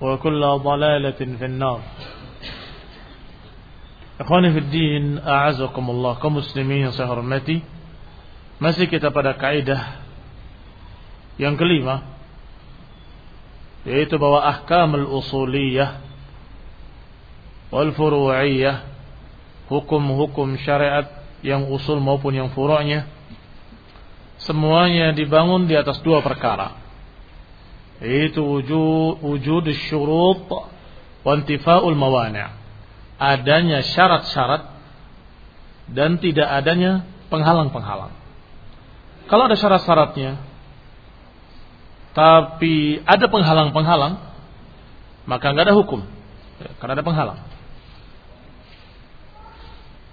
وكل ضلالة في النار Ikhwani fi din, a'azakumullah kaum muslimin yang saya hormati. Masih kita pada kaidah yang kelima yaitu bahwa ahkamul usuliyah wal furu'iyah hukum-hukum syariat yang usul maupun yang furu'nya semuanya dibangun di atas dua perkara yaitu wujud wujud syurut wa intifa'ul mawani' adanya syarat-syarat dan tidak adanya penghalang-penghalang. Kalau ada syarat-syaratnya tapi ada penghalang-penghalang maka nggak ada hukum. Karena ada penghalang.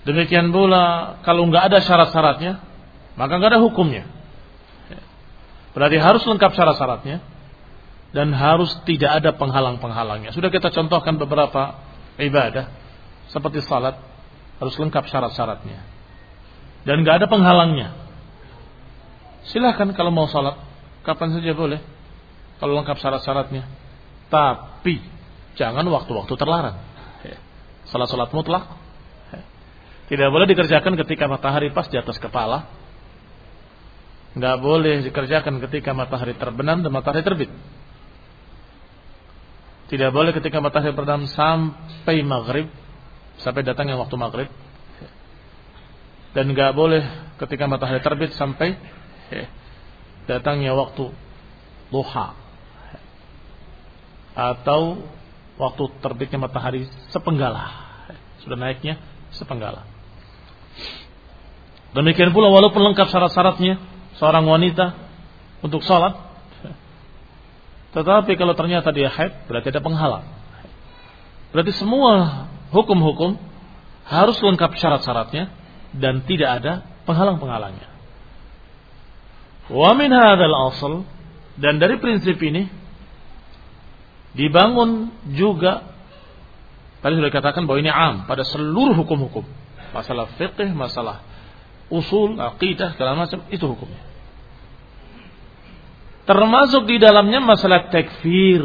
Demikian pula kalau nggak ada syarat-syaratnya maka nggak ada hukumnya. Berarti harus lengkap syarat-syaratnya dan harus tidak ada penghalang-penghalangnya. Sudah kita contohkan beberapa ibadah seperti salat harus lengkap syarat-syaratnya dan nggak ada penghalangnya. Silahkan kalau mau salat kapan saja boleh kalau lengkap syarat-syaratnya. Tapi jangan waktu-waktu terlarang. Salat-salat mutlak tidak boleh dikerjakan ketika matahari pas di atas kepala. Nggak boleh dikerjakan ketika matahari terbenam dan matahari terbit. Tidak boleh ketika matahari terbenam sampai maghrib sampai datangnya waktu maghrib. Dan nggak boleh ketika matahari terbit sampai datangnya waktu duha atau waktu terbitnya matahari sepenggala. Sudah naiknya sepenggala. Demikian pula walaupun lengkap syarat-syaratnya seorang wanita untuk sholat tetapi kalau ternyata dia haid, berarti ada penghalang. Berarti semua hukum-hukum harus lengkap syarat-syaratnya dan tidak ada penghalang-penghalangnya. Wa min hadzal dan dari prinsip ini dibangun juga tadi sudah dikatakan bahwa ini am pada seluruh hukum-hukum. Masalah fikih, masalah usul, aqidah, segala macam itu hukumnya. Termasuk di dalamnya masalah takfir,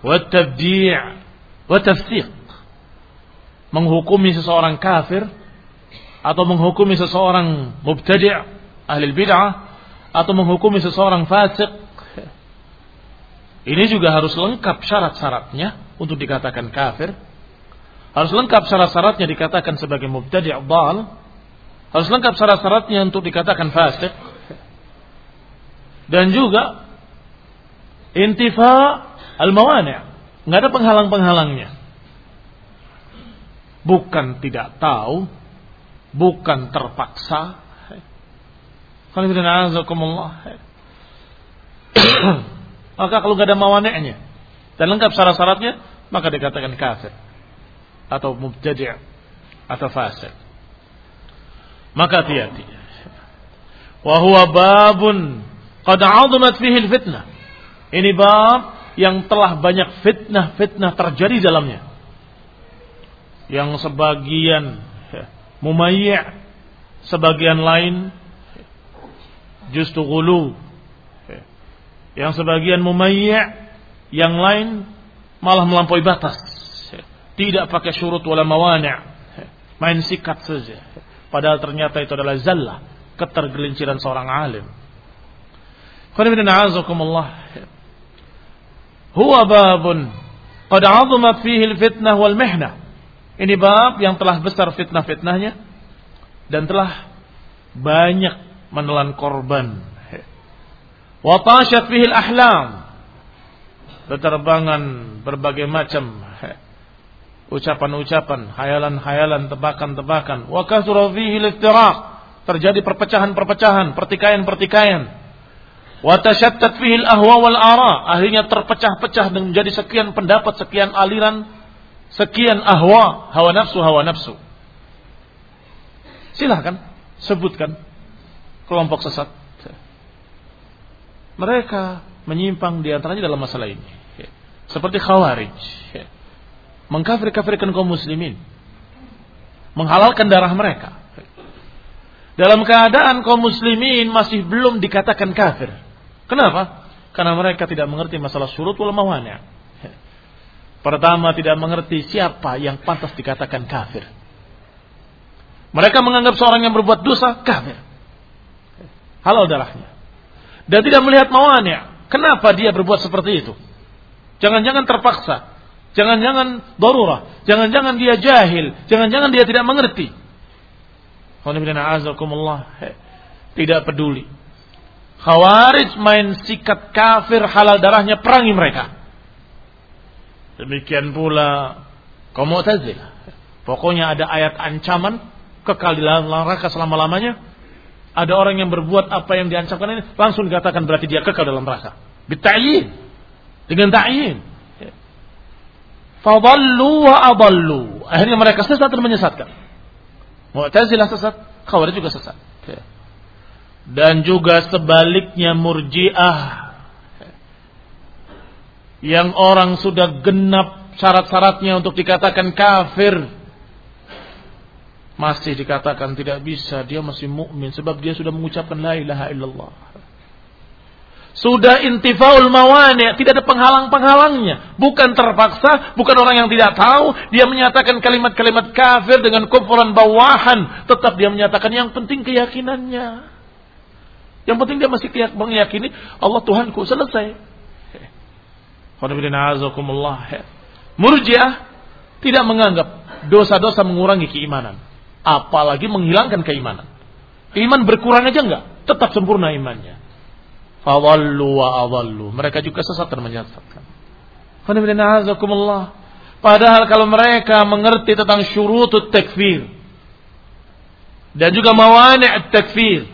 wa tabdi' wa tafsiq. Menghukumi seseorang kafir atau menghukumi seseorang mubtadi' ahli bid'ah atau menghukumi seseorang fasik ini juga harus lengkap syarat-syaratnya untuk dikatakan kafir. Harus lengkap syarat-syaratnya dikatakan sebagai mubtadi' dhal. Harus lengkap syarat-syaratnya untuk dikatakan fasik. Dan juga intifa al-mawani'. Nggak ada penghalang-penghalangnya. Bukan tidak tahu, bukan terpaksa. Maka kalau nggak ada mawaneknya dan lengkap syarat-syaratnya, maka dikatakan kafir atau mubtadi' atau fasik. Maka hati-hati. Wa huwa babun qad 'azamat fihi fitnah. Ini bab yang telah banyak fitnah-fitnah terjadi dalamnya. Yang sebagian mumayyi' sebagian lain justru gulu yang sebagian mumayya' yang lain malah melampaui batas. Tidak pakai syurut wala mawani'. Main sikat saja. Padahal ternyata itu adalah zallah, ketergelinciran seorang alim. Huwa babun qad 'azamat fihi al-fitnah wal mihnah. Ini bab yang telah besar fitnah-fitnahnya dan telah banyak menelan korban Watashat fihil ahlam. Berterbangan berbagai macam ucapan-ucapan, hayalan-hayalan, tebakan-tebakan. Wa kasura fihil iftiraq. Terjadi perpecahan-perpecahan, pertikaian-pertikaian. Wa tashattat fihil ahwa wal ara. Akhirnya terpecah-pecah dan menjadi sekian pendapat, sekian aliran, sekian ahwa, hawa nafsu, hawa nafsu. Silahkan sebutkan kelompok sesat mereka menyimpang di antaranya dalam masalah ini. Seperti khawarij. Mengkafir-kafirkan kaum muslimin. Menghalalkan darah mereka. Dalam keadaan kaum muslimin masih belum dikatakan kafir. Kenapa? Karena mereka tidak mengerti masalah surut wal mawani'. Pertama tidak mengerti siapa yang pantas dikatakan kafir. Mereka menganggap seorang yang berbuat dosa kafir. Halal darahnya dan tidak melihat mawani'. Kenapa dia berbuat seperti itu? Jangan-jangan terpaksa. Jangan-jangan darurah. Jangan-jangan dia jahil. Jangan-jangan dia tidak mengerti. Tidak peduli. Khawarij main sikat kafir halal darahnya perangi mereka. Demikian pula kaum Mu'tazilah. Pokoknya ada ayat ancaman kekal di dalam neraka selama-lamanya ada orang yang berbuat apa yang diancamkan ini langsung dikatakan berarti dia kekal dalam neraka. Bita'yin. Dengan ta'yin. Fadallu wa adallu. Akhirnya mereka sesat dan menyesatkan. Mu'tazilah sesat, Khawarij juga sesat. Dan juga sebaliknya murjiah. Yang orang sudah genap syarat-syaratnya untuk dikatakan kafir masih dikatakan tidak bisa, dia masih mukmin sebab dia sudah mengucapkan la ilaha illallah. Sudah intifaul mawani, tidak ada penghalang-penghalangnya. Bukan terpaksa, bukan orang yang tidak tahu. Dia menyatakan kalimat-kalimat kafir dengan kufuran bawahan. Tetap dia menyatakan yang penting keyakinannya. Yang penting dia masih meyakini Allah Tuhanku. Selesai. Murjiah tidak menganggap dosa-dosa mengurangi keimanan apalagi menghilangkan keimanan. Iman berkurang aja enggak, tetap sempurna imannya. Fawallu wa awallu. Mereka juga sesat dan menyesatkan. Padahal kalau mereka mengerti tentang syurutut takfir dan juga mawani' takfir,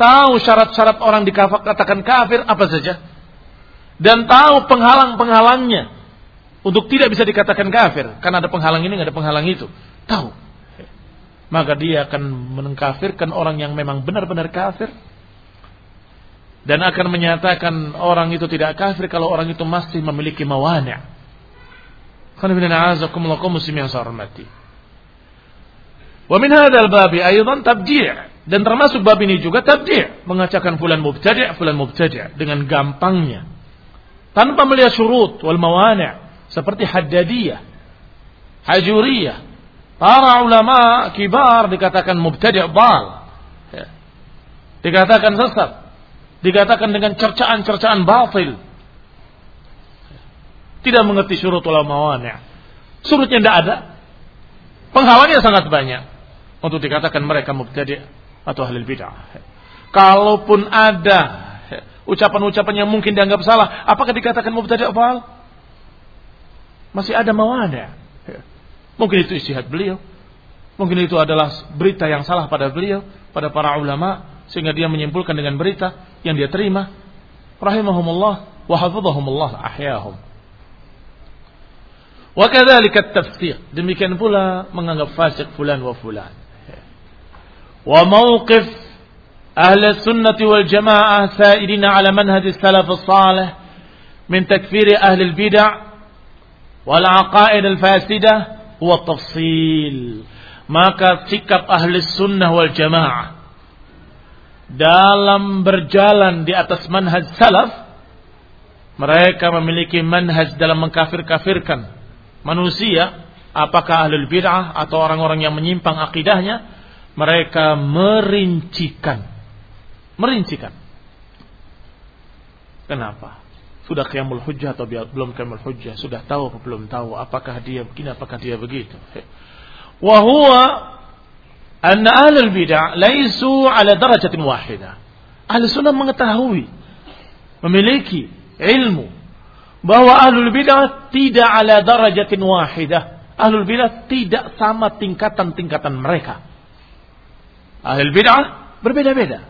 tahu syarat-syarat orang dikatakan kafir apa saja dan tahu penghalang-penghalangnya untuk tidak bisa dikatakan kafir karena ada penghalang ini ada penghalang itu. Tahu maka dia akan mengkafirkan orang yang memang benar-benar kafir dan akan menyatakan orang itu tidak kafir kalau orang itu masih memiliki mawani'. muslim yang saya hormati. Wa min hadzal babi aidan tabdi' dan termasuk bab ini juga tabdi' mengacaukan fulan mubtadi' fulan mubtadi' dengan gampangnya tanpa melihat syurut wal mawani' seperti haddadiyah, hajuriyah, Para ulama kibar dikatakan mubtadi' bal. Ya. Dikatakan sesat. Dikatakan dengan cercaan-cercaan batil. Tidak mengerti syurut ulama Surutnya tidak ada. Penghalangnya sangat banyak. Untuk dikatakan mereka mubtadi' atau ahli bid'ah. Kalaupun ada ucapan-ucapan yang mungkin dianggap salah, apakah dikatakan mubtadi' atau Masih ada mawani'. Mungkin itu istihad beliau. Mungkin itu adalah berita yang salah pada beliau, pada para ulama, sehingga dia menyimpulkan dengan berita yang dia terima. Rahimahumullah wa hafizahumullah ahyahum. Wa kadzalika tafsir. Demikian pula menganggap fasik fulan wa fulan. Sunnah wal jamaah sairina ala manhaj salaf salih min takfir ahli al-bid'ah wal aqaid al-fasidah huwa tafsil. Maka sikap sunnah wal jamaah dalam berjalan di atas manhaj salaf mereka memiliki manhaj dalam mengkafir-kafirkan manusia, apakah ahlul bid'ah atau orang-orang yang menyimpang akidahnya, mereka merincikan. Merincikan. Kenapa? Sudah qiyamul hujjah atau belum qiyamul hujjah? Sudah tahu atau belum tahu? Apakah dia begini, apakah dia begitu? Wahuwa anna ahlul bid'ah laisu ala darajatin wahidah. Ahli sunnah mengetahui, memiliki ilmu bahwa ahlul bidah tidak ala darajatin wahidah. Ahlul bidah tidak sama tingkatan-tingkatan mereka. Ahlul bidah berbeda-beda.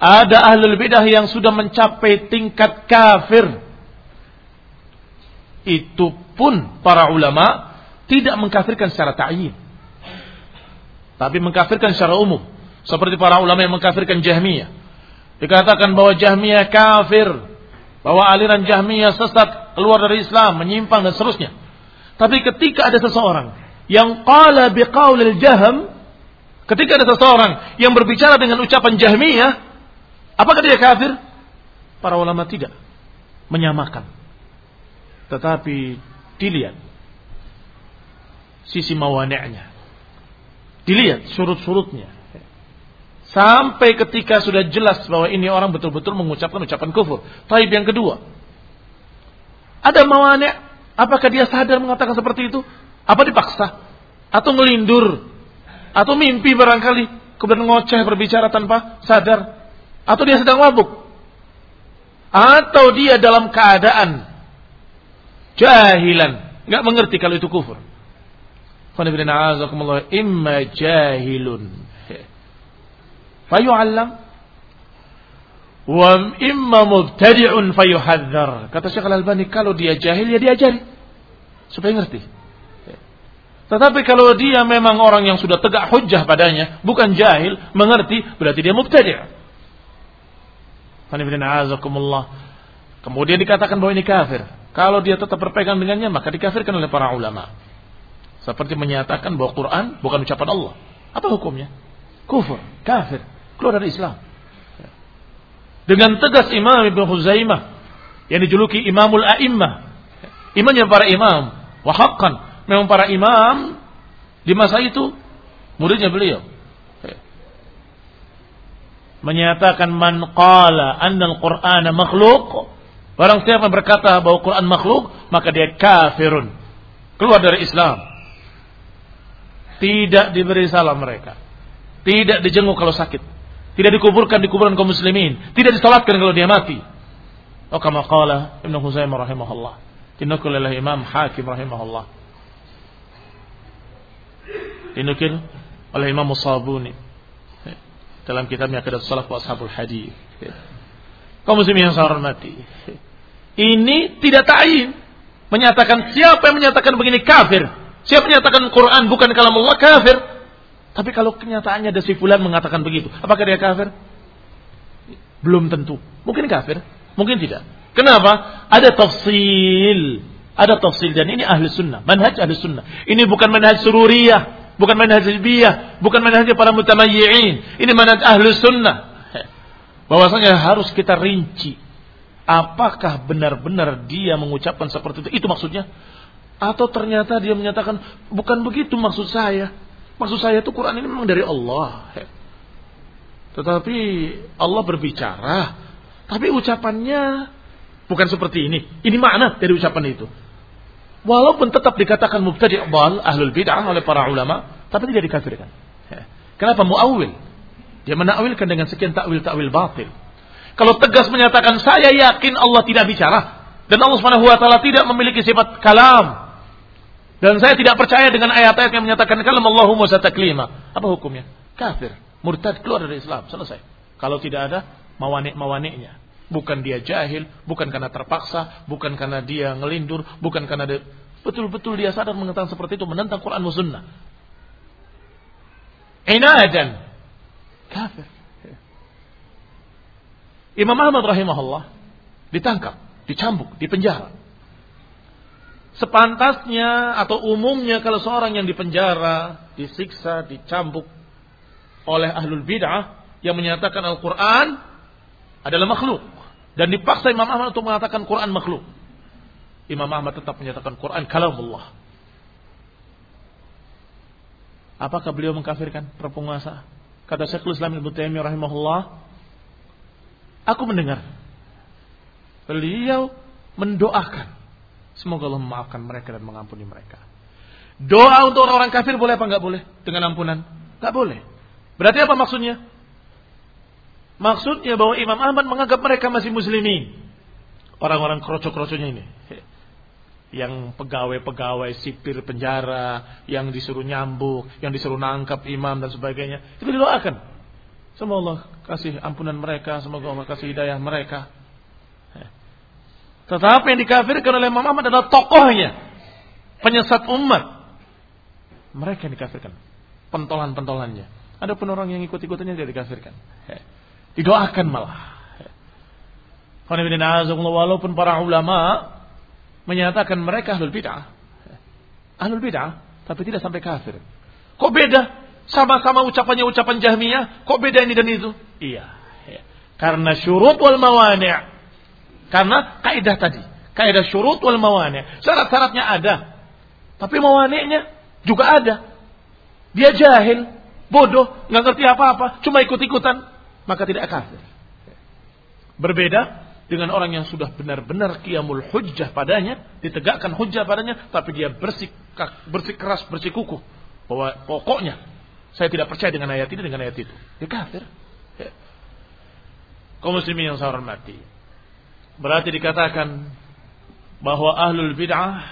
Ada ahlul bidah yang sudah mencapai tingkat kafir. Itu pun para ulama tidak mengkafirkan secara ta'yin. Tapi mengkafirkan secara umum. Seperti para ulama yang mengkafirkan Jahmiyah. Dikatakan bahwa Jahmiyah kafir bahwa aliran Jahmiyah sesat keluar dari Islam, menyimpang dan seterusnya. Tapi ketika ada seseorang yang qala biqaulil jahm, ketika ada seseorang yang berbicara dengan ucapan Jahmiyah, apakah dia kafir? Para ulama tidak menyamakan. Tetapi dilihat sisi mawani'nya. Dilihat surut-surutnya. Sampai ketika sudah jelas bahwa ini orang betul-betul mengucapkan ucapan kufur. Taib yang kedua. Ada mawani, apakah dia sadar mengatakan seperti itu? Apa dipaksa? Atau melindur? Atau mimpi barangkali? Kemudian ngoceh berbicara tanpa sadar? Atau dia sedang mabuk? Atau dia dalam keadaan jahilan. Nggak mengerti kalau itu kufur. Imma jahilun fayu'allam wa imma mubtadi'un fayuhadzar. Kata Syekh Al-Albani kalau dia jahil ya diajari supaya ngerti. Tetapi kalau dia memang orang yang sudah tegak hujjah padanya, bukan jahil, mengerti, berarti dia mubtadi'. Kemudian dikatakan bahwa ini kafir. Kalau dia tetap berpegang dengannya, maka dikafirkan oleh para ulama. Seperti menyatakan bahwa Quran bukan ucapan Allah. Apa hukumnya? Kufur, kafir keluar dari Islam. Dengan tegas Imam Ibn Khuzaimah yang dijuluki Imamul A'immah. Imannya para imam. Wahakkan. Memang para imam di masa itu muridnya beliau. Menyatakan man qala anna al-Qur'ana makhluk. Barang siapa berkata bahwa Quran makhluk, maka dia kafirun. Keluar dari Islam. Tidak diberi salam mereka. Tidak dijenguk kalau sakit. Tidak dikuburkan di kuburan kaum muslimin. Tidak disalatkan kalau dia mati. Oh kama qala Ibnu Huzaimah rahimahullah. Oleh Imam Hakim rahimahullah. Dinukil oleh Imam Musabuni. Dalam kitabnya Akidat Salaf wa Ashabul Hadis. Kaum muslimin yang saya hormati. Ini tidak ta'in. Menyatakan siapa yang menyatakan begini kafir. Siapa menyatakan Quran bukan kalam Allah kafir. Tapi kalau kenyataannya ada si fulan mengatakan begitu, apakah dia kafir? Belum tentu. Mungkin kafir, mungkin tidak. Kenapa? Ada tafsil. Ada tafsil dan ini ahli sunnah. Manhaj ahli sunnah. Ini bukan manhaj sururiyah. Bukan manhaj hizbiyah. Bukan manhaj para mutamayyi'in. Ini manhaj ahli sunnah. Bahwasanya harus kita rinci. Apakah benar-benar dia mengucapkan seperti itu? Itu maksudnya. Atau ternyata dia menyatakan, bukan begitu maksud saya. Maksud saya itu Quran ini memang dari Allah. Tetapi Allah berbicara, tapi ucapannya bukan seperti ini. Ini makna dari ucapan itu. Walaupun tetap dikatakan mubtadi' bal ahlul bid'ah oleh para ulama, tapi tidak dikafirkan. Kenapa muawil? Dia menakwilkan dengan sekian takwil-takwil batil. Kalau tegas menyatakan saya yakin Allah tidak bicara dan Allah Subhanahu wa taala tidak memiliki sifat kalam. Dan saya tidak percaya dengan ayat-ayat yang menyatakan kalam Allahumma sataklima. Apa hukumnya? Kafir murtad keluar dari Islam, selesai. Kalau tidak ada mawanik-mawaniknya. Bukan dia jahil, bukan karena terpaksa, bukan karena dia ngelindur, bukan karena dia betul-betul dia sadar mengatakan seperti itu menentang Quran dan Sunnah. Inadan kafir. Imam Ahmad rahimahullah ditangkap, dicambuk, dipenjara. Sepantasnya atau umumnya kalau seorang yang dipenjara, disiksa, dicambuk, oleh ahlul bid'ah yang menyatakan Al-Quran adalah makhluk. Dan dipaksa Imam Ahmad untuk mengatakan Quran makhluk. Imam Ahmad tetap menyatakan Quran kalamullah. Apakah beliau mengkafirkan para penguasa? Kata Syekhul Islam Ibnu Taimiyah rahimahullah, aku mendengar beliau mendoakan semoga Allah memaafkan mereka dan mengampuni mereka. Doa untuk orang-orang kafir boleh apa enggak boleh dengan ampunan? Enggak boleh. Berarti apa maksudnya? Maksudnya bahwa Imam Ahmad menganggap mereka masih muslimin. Orang-orang kroco-kroconya ini. Yang pegawai-pegawai sipir penjara, yang disuruh nyambuk, yang disuruh nangkap imam dan sebagainya. Itu didoakan. Semoga Allah kasih ampunan mereka, semoga Allah kasih hidayah mereka. Tetapi yang dikafirkan oleh Imam Ahmad adalah tokohnya. Penyesat umat. Mereka yang dikafirkan. Pentolan-pentolannya. Ada pun orang yang ikut-ikutannya tidak dikafirkan. Didoakan malah. Walaupun para ulama menyatakan mereka ahlul bid'ah. Ahlul bid'ah, tapi tidak sampai kafir. Kok beda? Sama-sama ucapannya ucapan jahmiyah, kok beda ini dan itu? Iya. Karena syurut wal mawani' Karena kaidah tadi. Kaidah syurut wal mawani' Syarat-syaratnya ada. Tapi mawani'nya juga ada. Dia jahil bodoh, nggak ngerti apa-apa, cuma ikut-ikutan, maka tidak kafir. Berbeda dengan orang yang sudah benar-benar kiamul hujjah padanya, ditegakkan hujjah padanya, tapi dia bersih, bersih keras, bersih kukuh. Bahwa pokoknya saya tidak percaya dengan ayat ini, dengan ayat itu. Dia kafir. Ya. Kau muslimin yang saya hormati. Berarti dikatakan bahwa ahlul bid'ah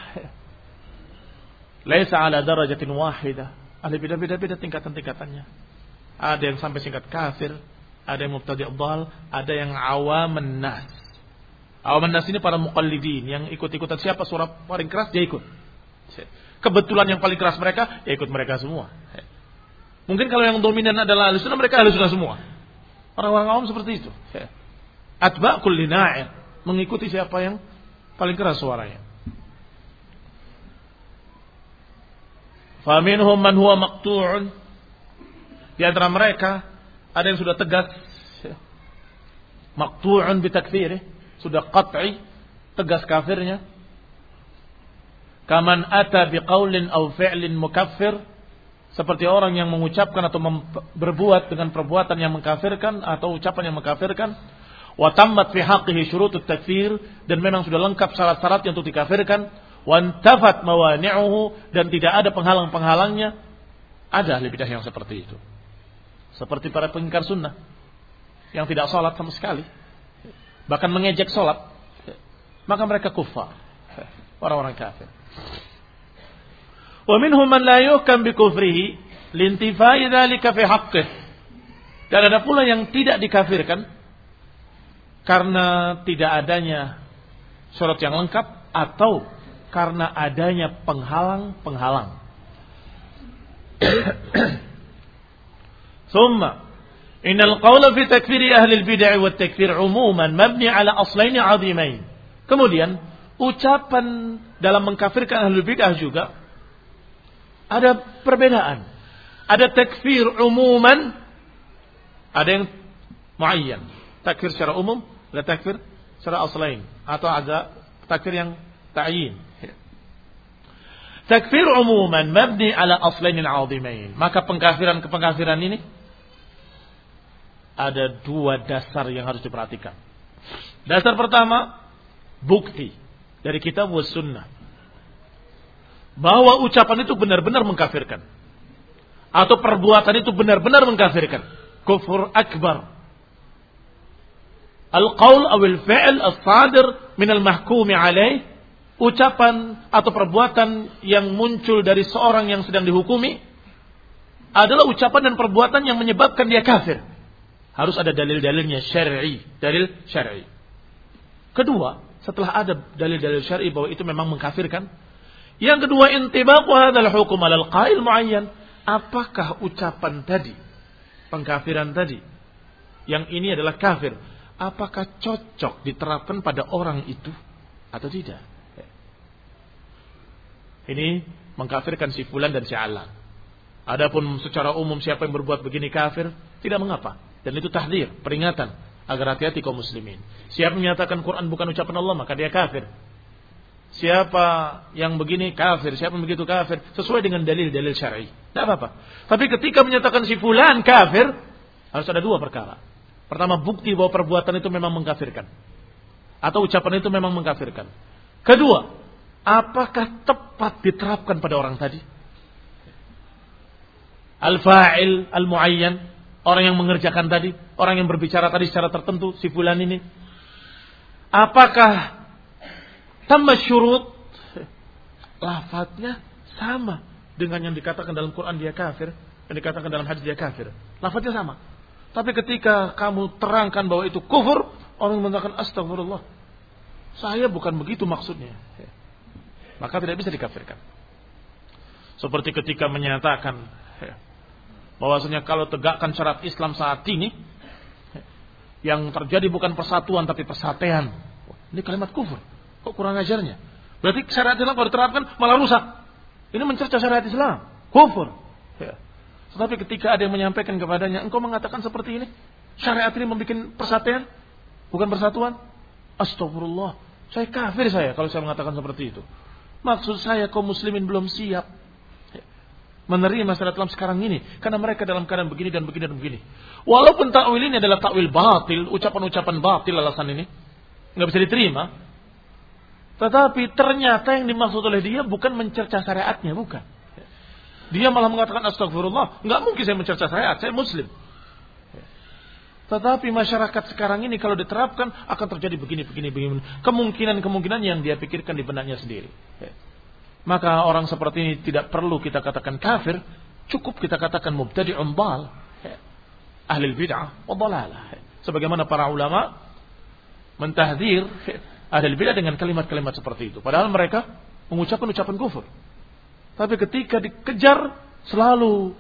laisa ala darajatin wahidah ada beda-beda tingkatan-tingkatannya. Ada yang sampai singkat kafir, ada yang mubtadi' dhal, ada yang awam nas. Awam nas ini para muqallidin yang ikut-ikutan siapa suara paling keras dia ikut. Kebetulan yang paling keras mereka, ya ikut mereka semua. Mungkin kalau yang dominan adalah ahli mereka ahli sunnah semua. Orang-orang awam seperti itu. Atba' kulli mengikuti siapa yang paling keras suaranya. Faminhum man huwa maqtu'un. Di antara mereka ada yang sudah tegas. Maqtu'un bitakfirih, sudah qat'i. Tegas kafirnya. Kaman ata biqaulin aw fi'lin mukaffir. Seperti orang yang mengucapkan atau berbuat dengan perbuatan yang mengkafirkan atau ucapan yang mengkafirkan. Wa tammat fi haqqihi syurutut takfir dan memang sudah lengkap syarat-syarat yang untuk dikafirkan. Wantafat mawani'uhu. Dan tidak ada penghalang-penghalangnya, ada ahli bidah yang seperti itu. Seperti para pengingkar sunnah yang tidak sholat sama sekali, bahkan mengejek sholat, maka mereka kufar, orang-orang kafir. Wa minhum man la yuhkam bi kufrihi lintifai dzalika fi haqqih. Dan ada pula yang tidak dikafirkan karena tidak adanya syarat yang lengkap atau karena adanya penghalang-penghalang. Summa innal qawla fi takfiri ahli al-bid'ah wa takfir umuman mabni ala aslaini 'azimain. Kemudian ucapan dalam mengkafirkan ahli bid'ah juga ada perbedaan. Ada takfir umuman, ada yang muayyan. Takfir secara umum, ada takfir secara aslain atau ada takfir yang ta'yin. Takfir umuman mabni ala aslainin azimain. Maka pengkafiran-pengkafiran ini ada dua dasar yang harus diperhatikan. Dasar pertama, bukti dari kitab was sunnah. Bahwa ucapan itu benar-benar mengkafirkan. Atau perbuatan itu benar-benar mengkafirkan. Kufur akbar. Al-qawl awil fi'l as-sadir min al-mahkumi alaih. Ucapan atau perbuatan yang muncul dari seorang yang sedang dihukumi adalah ucapan dan perbuatan yang menyebabkan dia kafir. Harus ada dalil-dalilnya syar'i, dalil syar'i. Kedua, setelah ada dalil-dalil syar'i bahwa itu memang mengkafirkan, yang kedua intibaqu hadzal hukum alal qail muayyan. Apakah ucapan tadi, pengkafiran tadi, yang ini adalah kafir, apakah cocok diterapkan pada orang itu atau tidak? Ini mengkafirkan si fulan dan si alan. Adapun secara umum siapa yang berbuat begini kafir, tidak mengapa. Dan itu tahdir, peringatan agar hati-hati kaum muslimin. Siapa menyatakan Quran bukan ucapan Allah maka dia kafir. Siapa yang begini kafir, siapa yang begitu kafir, sesuai dengan dalil-dalil syar'i. Tidak apa-apa. Tapi ketika menyatakan si fulan kafir, harus ada dua perkara. Pertama, bukti bahwa perbuatan itu memang mengkafirkan. Atau ucapan itu memang mengkafirkan. Kedua, apakah tepat diterapkan pada orang tadi? Al-fa'il, al-muayyan, Orang yang mengerjakan tadi, orang yang berbicara tadi secara tertentu, si fulan ini. Apakah tambah syurut? Lafadznya sama dengan yang dikatakan dalam Quran dia kafir, yang dikatakan dalam hadis dia kafir. Lafadznya sama. Tapi ketika kamu terangkan bahwa itu kufur, orang mengatakan astagfirullah. Saya bukan begitu maksudnya. Maka tidak bisa dikafirkan. Seperti ketika menyatakan bahwasanya kalau tegakkan syarat Islam saat ini yang terjadi bukan persatuan tapi persatuan. Ini kalimat kufur. Kok kurang ajarnya? Berarti syariat Islam kalau diterapkan malah rusak. Ini mencerca syariat Islam. Kufur. Ya. Tetapi ketika ada yang menyampaikan kepadanya, engkau mengatakan seperti ini, syariat ini membuat persatuan, bukan persatuan. Astagfirullah. Saya kafir saya kalau saya mengatakan seperti itu. Maksud saya kaum muslimin belum siap menerima syariat Islam sekarang ini karena mereka dalam keadaan begini dan begini dan begini. Walaupun takwil ini adalah takwil batil, ucapan-ucapan batil alasan ini nggak bisa diterima. Tetapi ternyata yang dimaksud oleh dia bukan mencerca syariatnya, bukan. Dia malah mengatakan astagfirullah, nggak mungkin saya mencerca syariat, saya muslim. Tetapi masyarakat sekarang ini kalau diterapkan akan terjadi begini, begini, begini. Kemungkinan-kemungkinan yang dia pikirkan di benaknya sendiri. Maka orang seperti ini tidak perlu kita katakan kafir, cukup kita katakan mubtadi'un dal. Ahli bid'ah wa dalalah. Sebagaimana para ulama mentahdir ahli bid'ah dengan kalimat-kalimat seperti itu. Padahal mereka mengucapkan ucapan kufur. Tapi ketika dikejar selalu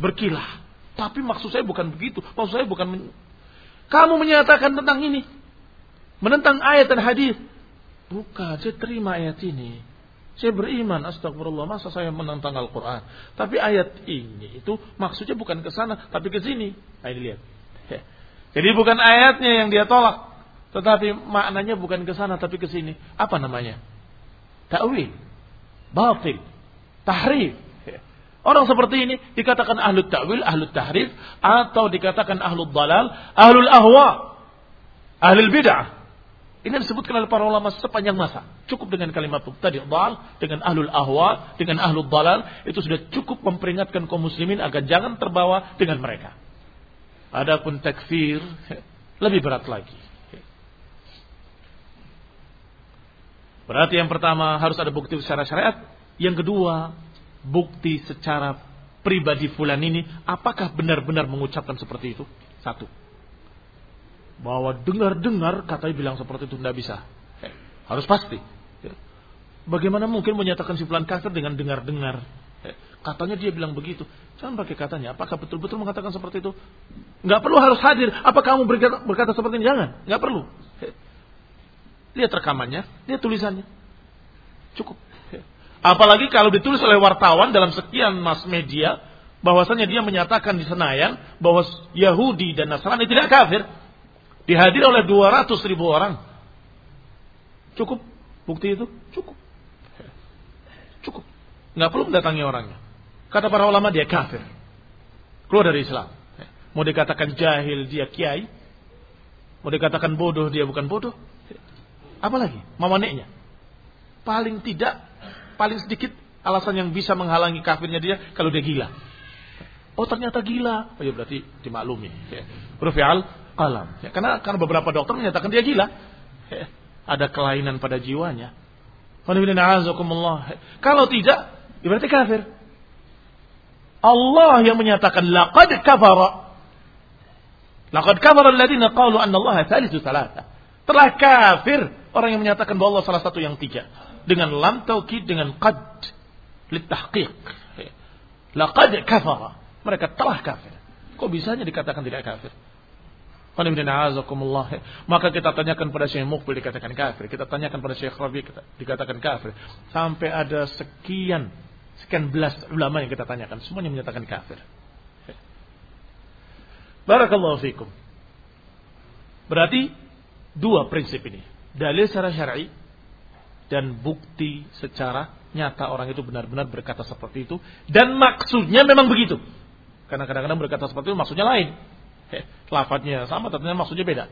berkilah. Tapi maksud saya bukan begitu. Maksud saya bukan men... kamu menyatakan tentang ini. Menentang ayat dan hadis. Bukan, saya terima ayat ini. Saya beriman, astagfirullah, masa saya menentang Al-Quran. Tapi ayat ini itu maksudnya bukan ke sana, tapi ke sini. Nah, ini lihat. Jadi bukan ayatnya yang dia tolak. Tetapi maknanya bukan ke sana, tapi ke sini. Apa namanya? Ta'wil. Batil. Tahrif. Orang seperti ini dikatakan ahlu ta'wil, ahlu tahrif. Atau dikatakan ahlu dalal, ahlu ahwa. Ahli bid'ah. Ini disebutkan oleh para ulama sepanjang masa. Cukup dengan kalimat tadi dal, dengan ahlul ahwa, dengan ahlul dalal, itu sudah cukup memperingatkan kaum muslimin agar jangan terbawa dengan mereka. Adapun takfir lebih berat lagi. Berarti yang pertama harus ada bukti secara syariat, yang kedua bukti secara pribadi fulan ini apakah benar-benar mengucapkan seperti itu? Satu bahwa dengar-dengar katanya bilang seperti itu tidak bisa. Harus pasti. Ya. Bagaimana mungkin menyatakan si fulan kafir dengan dengar-dengar? Ya. Katanya dia bilang begitu. Jangan pakai katanya. Apakah betul-betul mengatakan seperti itu? Nggak perlu harus hadir. Apa kamu berkata, berkata seperti ini? Jangan. Nggak perlu. Ya. Lihat rekamannya, lihat tulisannya. Cukup. Apalagi kalau ditulis oleh wartawan dalam sekian mass media, bahwasanya dia menyatakan di Senayan bahwa Yahudi dan Nasrani tidak kafir. Dihadiri oleh 200 ribu orang. Cukup bukti itu? Cukup. Cukup. Nggak perlu mendatangi orangnya. Kata para ulama dia kafir. Keluar dari Islam. Mau dikatakan jahil dia kiai. Mau dikatakan bodoh dia bukan bodoh. Apalagi mamaneknya. Paling tidak, paling sedikit alasan yang bisa menghalangi kafirnya dia kalau dia gila. Oh ternyata gila. Oh ya berarti dimaklumi. Ya. Rufi'al qalam. Ya, karena karena beberapa dokter menyatakan dia gila. Ya. Ada kelainan pada jiwanya. Kalau tidak, ya berarti kafir. Allah yang menyatakan laqad kafara. Laqad kafara alladziina qalu anna Allah thalithu thalatha. Telah kafir orang yang menyatakan bahwa Allah salah satu yang tiga dengan lam taukid dengan qad litahqiq. Laqad kafara. Mereka telah kafir. Kok bisanya dikatakan tidak kafir? Maka kita tanyakan pada Syekh Mukbil dikatakan kafir. Kita tanyakan pada Syekh Rabi dikatakan kafir. Sampai ada sekian sekian belas ulama yang kita tanyakan, semuanya menyatakan kafir. Barakallahu fikum. Berarti dua prinsip ini. Dalil secara syar'i dan bukti secara nyata orang itu benar-benar berkata seperti itu dan maksudnya memang begitu. Karena kadang-kadang berkata seperti itu maksudnya lain. Lafadznya sama tapi maksudnya beda.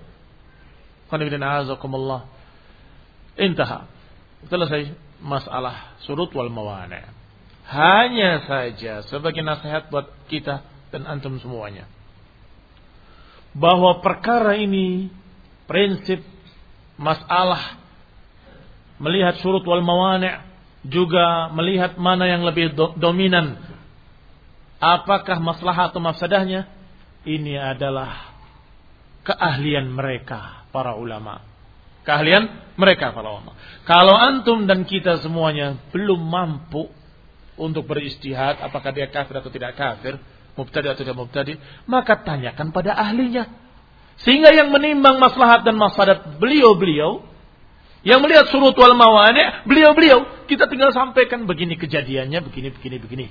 Intaha. Selesai masalah surut wal mawani'. Hanya saja sebagai nasihat buat kita dan antum semuanya. Bahwa perkara ini prinsip masalah melihat surut wal mawani' juga melihat mana yang lebih do dominan. Apakah masalah atau mafsadahnya? Ini adalah keahlian mereka para ulama. Keahlian mereka para ulama. Kalau antum dan kita semuanya belum mampu untuk beristihad apakah dia kafir atau tidak kafir, mubtadi atau tidak mubtadi, maka tanyakan pada ahlinya. Sehingga yang menimbang maslahat dan maslahat beliau-beliau, yang melihat surut wal mawani, beliau-beliau, kita tinggal sampaikan begini kejadiannya, begini, begini, begini.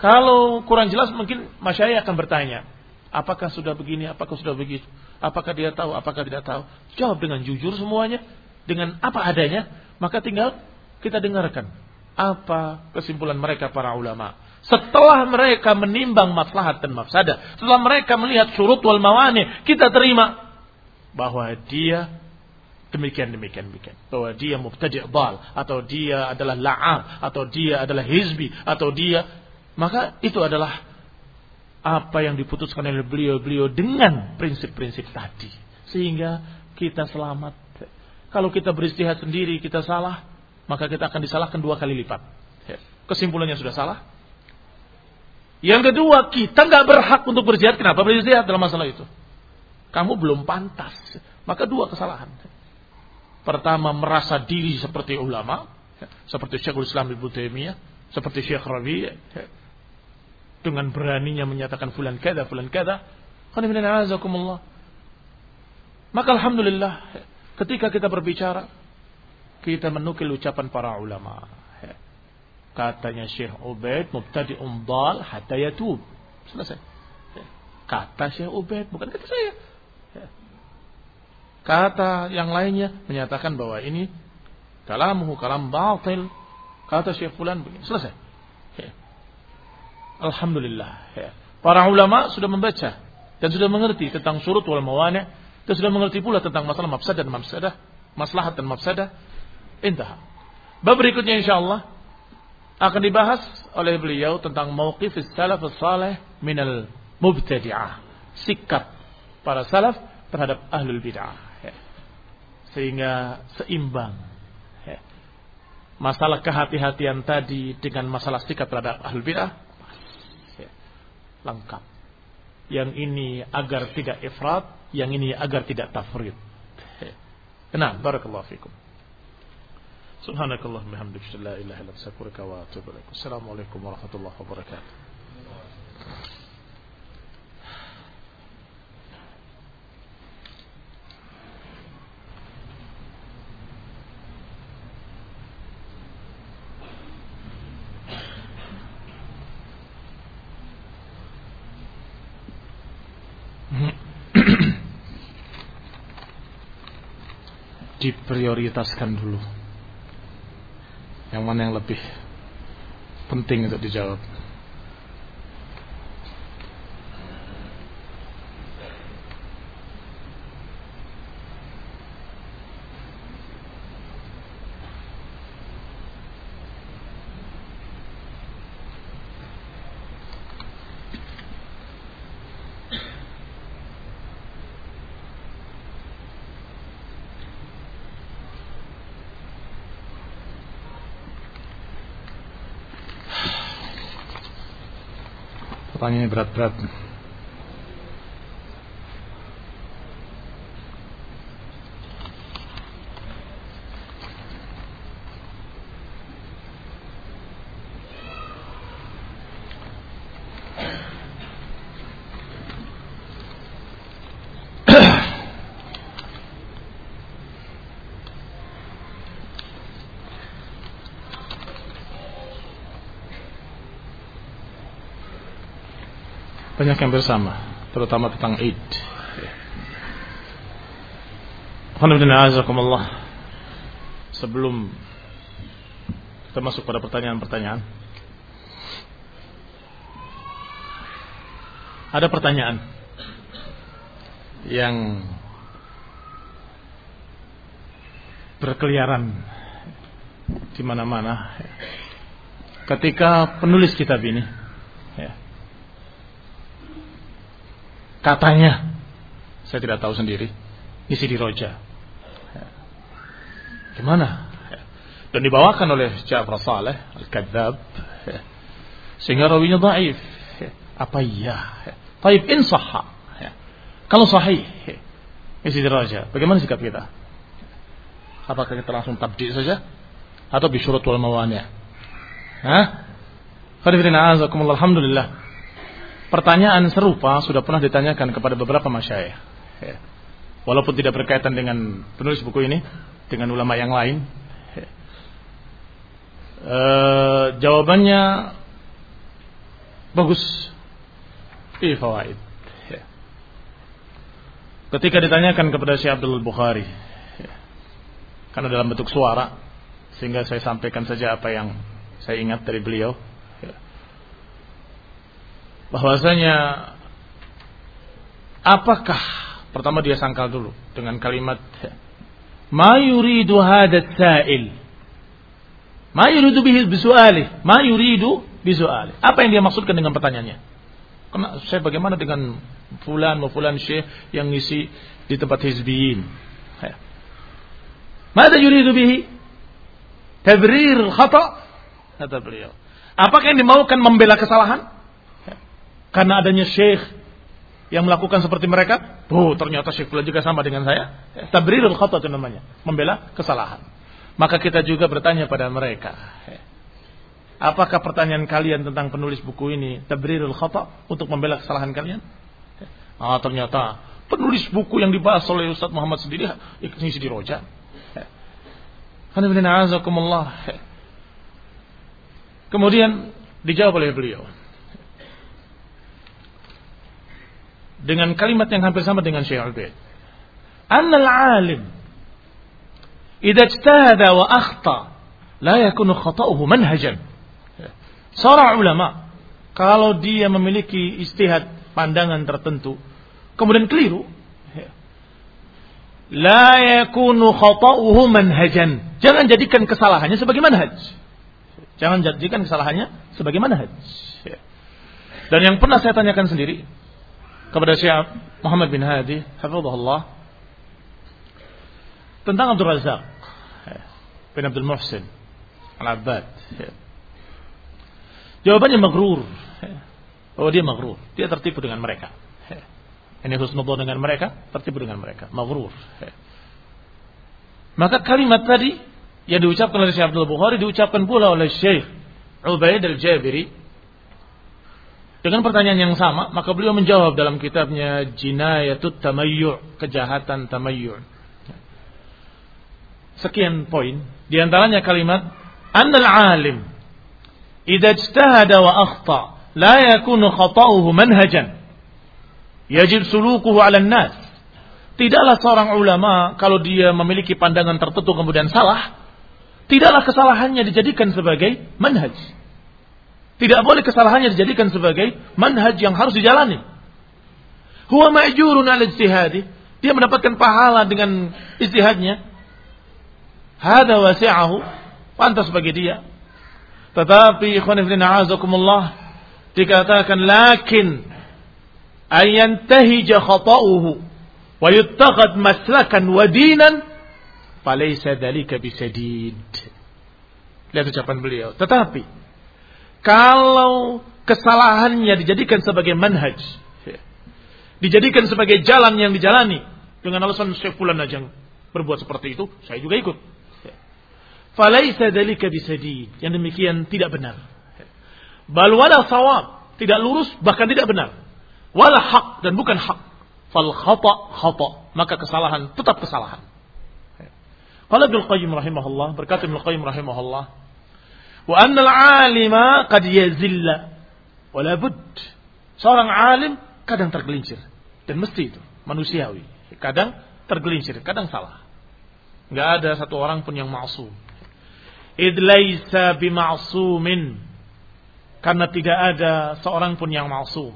Kalau kurang jelas mungkin masyarakat akan bertanya, apakah sudah begini, apakah sudah begitu, apakah dia tahu, apakah tidak tahu. Jawab dengan jujur semuanya, dengan apa adanya, maka tinggal kita dengarkan apa kesimpulan mereka para ulama? Setelah mereka menimbang maslahat dan mafsadah, setelah mereka melihat surut wal mawani, kita terima bahwa dia demikian demikian demikian bahwa dia mubtadi' dal atau dia adalah la'am atau dia adalah hizbi atau dia maka itu adalah apa yang diputuskan oleh beliau-beliau dengan prinsip-prinsip tadi sehingga kita selamat kalau kita beristihad sendiri kita salah maka kita akan disalahkan dua kali lipat. Ya. Kesimpulannya sudah salah. Yang kedua, kita nggak berhak untuk berjihad. Kenapa berjihad dalam masalah itu? Kamu belum pantas. Maka dua kesalahan. Pertama, merasa diri seperti ulama. Ya. Seperti Syekhul Islam Ibnu Taimiyah. Seperti Syekh Rabi. Dengan beraninya menyatakan fulan kada, fulan kada. Maka Alhamdulillah. Ketika kita berbicara kita menukil ucapan para ulama. Katanya Syekh Ubaid, mubtadi umdal hatta yatub. Selesai. Kata Syekh Ubaid, bukan kata saya. Kata yang lainnya menyatakan bahwa ini kalamuhu kalam batil. Kata Syekh Fulan begini. Selesai. Alhamdulillah. Para ulama sudah membaca dan sudah mengerti tentang surut wal mawani' dan sudah mengerti pula tentang masalah mafsadah dan mafsadah, maslahat dan mafsadah Intah. Bab berikutnya insyaallah akan dibahas oleh beliau tentang mauqif salaf salih minal mubtadi'ah. Sikap para salaf terhadap ahlul bid'ah. Ya. Sehingga seimbang. Ya. Masalah kehati-hatian tadi dengan masalah sikap terhadap ahlul bid'ah ya. Lengkap. Yang ini agar tidak ifrat, yang ini agar tidak tafrid. Nah, barakallahu fikum. Subhanakallah bihamdik la ilaha illa anta wa atubu ilaik. Assalamualaikum warahmatullahi wabarakatuh. Diprioritaskan dulu yang mana yang lebih penting untuk dijawab? Pertanyaannya berat-berat. Banyak yang bersama, terutama tentang Id. Alhamdulillah, sebelum kita masuk pada pertanyaan-pertanyaan, ada pertanyaan yang berkeliaran di mana-mana ketika penulis kitab ini ya, Katanya, saya tidak tahu sendiri, isi di roja. Gimana? Dan dibawakan oleh Ja'far Saleh Al-Kadzab sehingga rawinya dhaif. Apa iya? Taib in sahha. Kalau sahih isi di roja, bagaimana sikap kita? Apakah kita langsung tabdi saja atau bisyurut wal mawani'? Hah? Alhamdulillah pertanyaan serupa sudah pernah ditanyakan kepada beberapa masyayikh. Ya. Walaupun tidak berkaitan dengan penulis buku ini, dengan ulama yang lain. Ya. E, jawabannya bagus. Fawaid. Ya. Ketika ditanyakan kepada Syekh Abdul Bukhari, ya. karena dalam bentuk suara, sehingga saya sampaikan saja apa yang saya ingat dari beliau bahwasanya apakah pertama dia sangkal dulu dengan kalimat ma yuridu hadat sa'il ma yuridu bihi bisu'ali. Ma yuridu bisu'ali. Apa yang dia maksudkan dengan pertanyaannya? Karena saya bagaimana dengan fulan mau fulan syekh yang ngisi di tempat hizbiyin? Mada yuridu bihi? Tabrir khata kata beliau. Apakah yang dimaukan membela kesalahan karena adanya syekh yang melakukan seperti mereka, oh ternyata syekh pula juga sama dengan saya. Tabrirul khata itu namanya, membela kesalahan. Maka kita juga bertanya pada mereka, apakah pertanyaan kalian tentang penulis buku ini tabrirul khata untuk membela kesalahan kalian? Ah ternyata penulis buku yang dibahas oleh Ustaz Muhammad sendiri isi di roja. Kemudian dijawab oleh beliau. Dengan kalimat yang hampir sama dengan Syekh Ubaid. Annal alim idza ijtahada wa akhta la yakunu khata'uhu manhajan. Seorang ulama kalau dia memiliki istihad pandangan tertentu kemudian keliru la yakunu khata'uhu manhajan. Jangan jadikan kesalahannya sebagai manhaj. Jangan jadikan kesalahannya sebagai manhaj. Dan yang pernah saya tanyakan sendiri, kepada Syekh Muhammad bin Hadi hafizahullah tentang Abdul Razak bin Abdul Muhsin Al-Abbad. Jawabannya magrur. Bahwa dia magrur. Dia tertipu dengan mereka. Ini husnudon dengan mereka tertipu dengan mereka. Magrur. Maka kalimat tadi yang diucapkan oleh Syekh Abdul Bukhari diucapkan pula oleh Syekh Ubaid al-Jabiri dengan pertanyaan yang sama, maka beliau menjawab dalam kitabnya Jinayatut Tamayyu' kejahatan tamayyu'. Sekian poin, di antaranya kalimat annal alim idza ijtahada wa akhta la yakunu khata'uhu manhajan yajib sulukuhu 'ala nas Tidaklah seorang ulama kalau dia memiliki pandangan tertentu kemudian salah, tidaklah kesalahannya dijadikan sebagai manhaj. Tidak boleh kesalahannya dijadikan sebagai manhaj yang harus dijalani. Huwa ma'jurun ala ijtihadi. Dia mendapatkan pahala dengan ijtihadnya. Hada wasi'ahu. Pantas bagi dia. Tetapi ikhwan ibn a'azakumullah. Dikatakan lakin ayantahija khata'uhu wa yuttaqad maslakan wa dinan falaysa dhalika bisadid. Lihat ucapan beliau. Tetapi kalau kesalahannya dijadikan sebagai manhaj. Dijadikan sebagai jalan yang dijalani. Dengan alasan Syekh Fulan berbuat seperti itu, saya juga ikut. Falaisa dalika bisadid. Yang demikian tidak benar. Bal wala sawab. Tidak lurus, bahkan tidak benar. Wala hak dan bukan hak. Fal khata khata. Maka kesalahan tetap kesalahan. Qala Ibnu Qayyim rahimahullah, berkata Ibnu Qayyim rahimahullah, wa anna al-alima qad yazilla wala bud. Seorang alim kadang tergelincir dan mesti itu manusiawi. Kadang tergelincir, kadang salah. Enggak ada satu orang pun yang maksum. Id laisa bima'sumin. Karena tidak ada seorang pun yang maksum.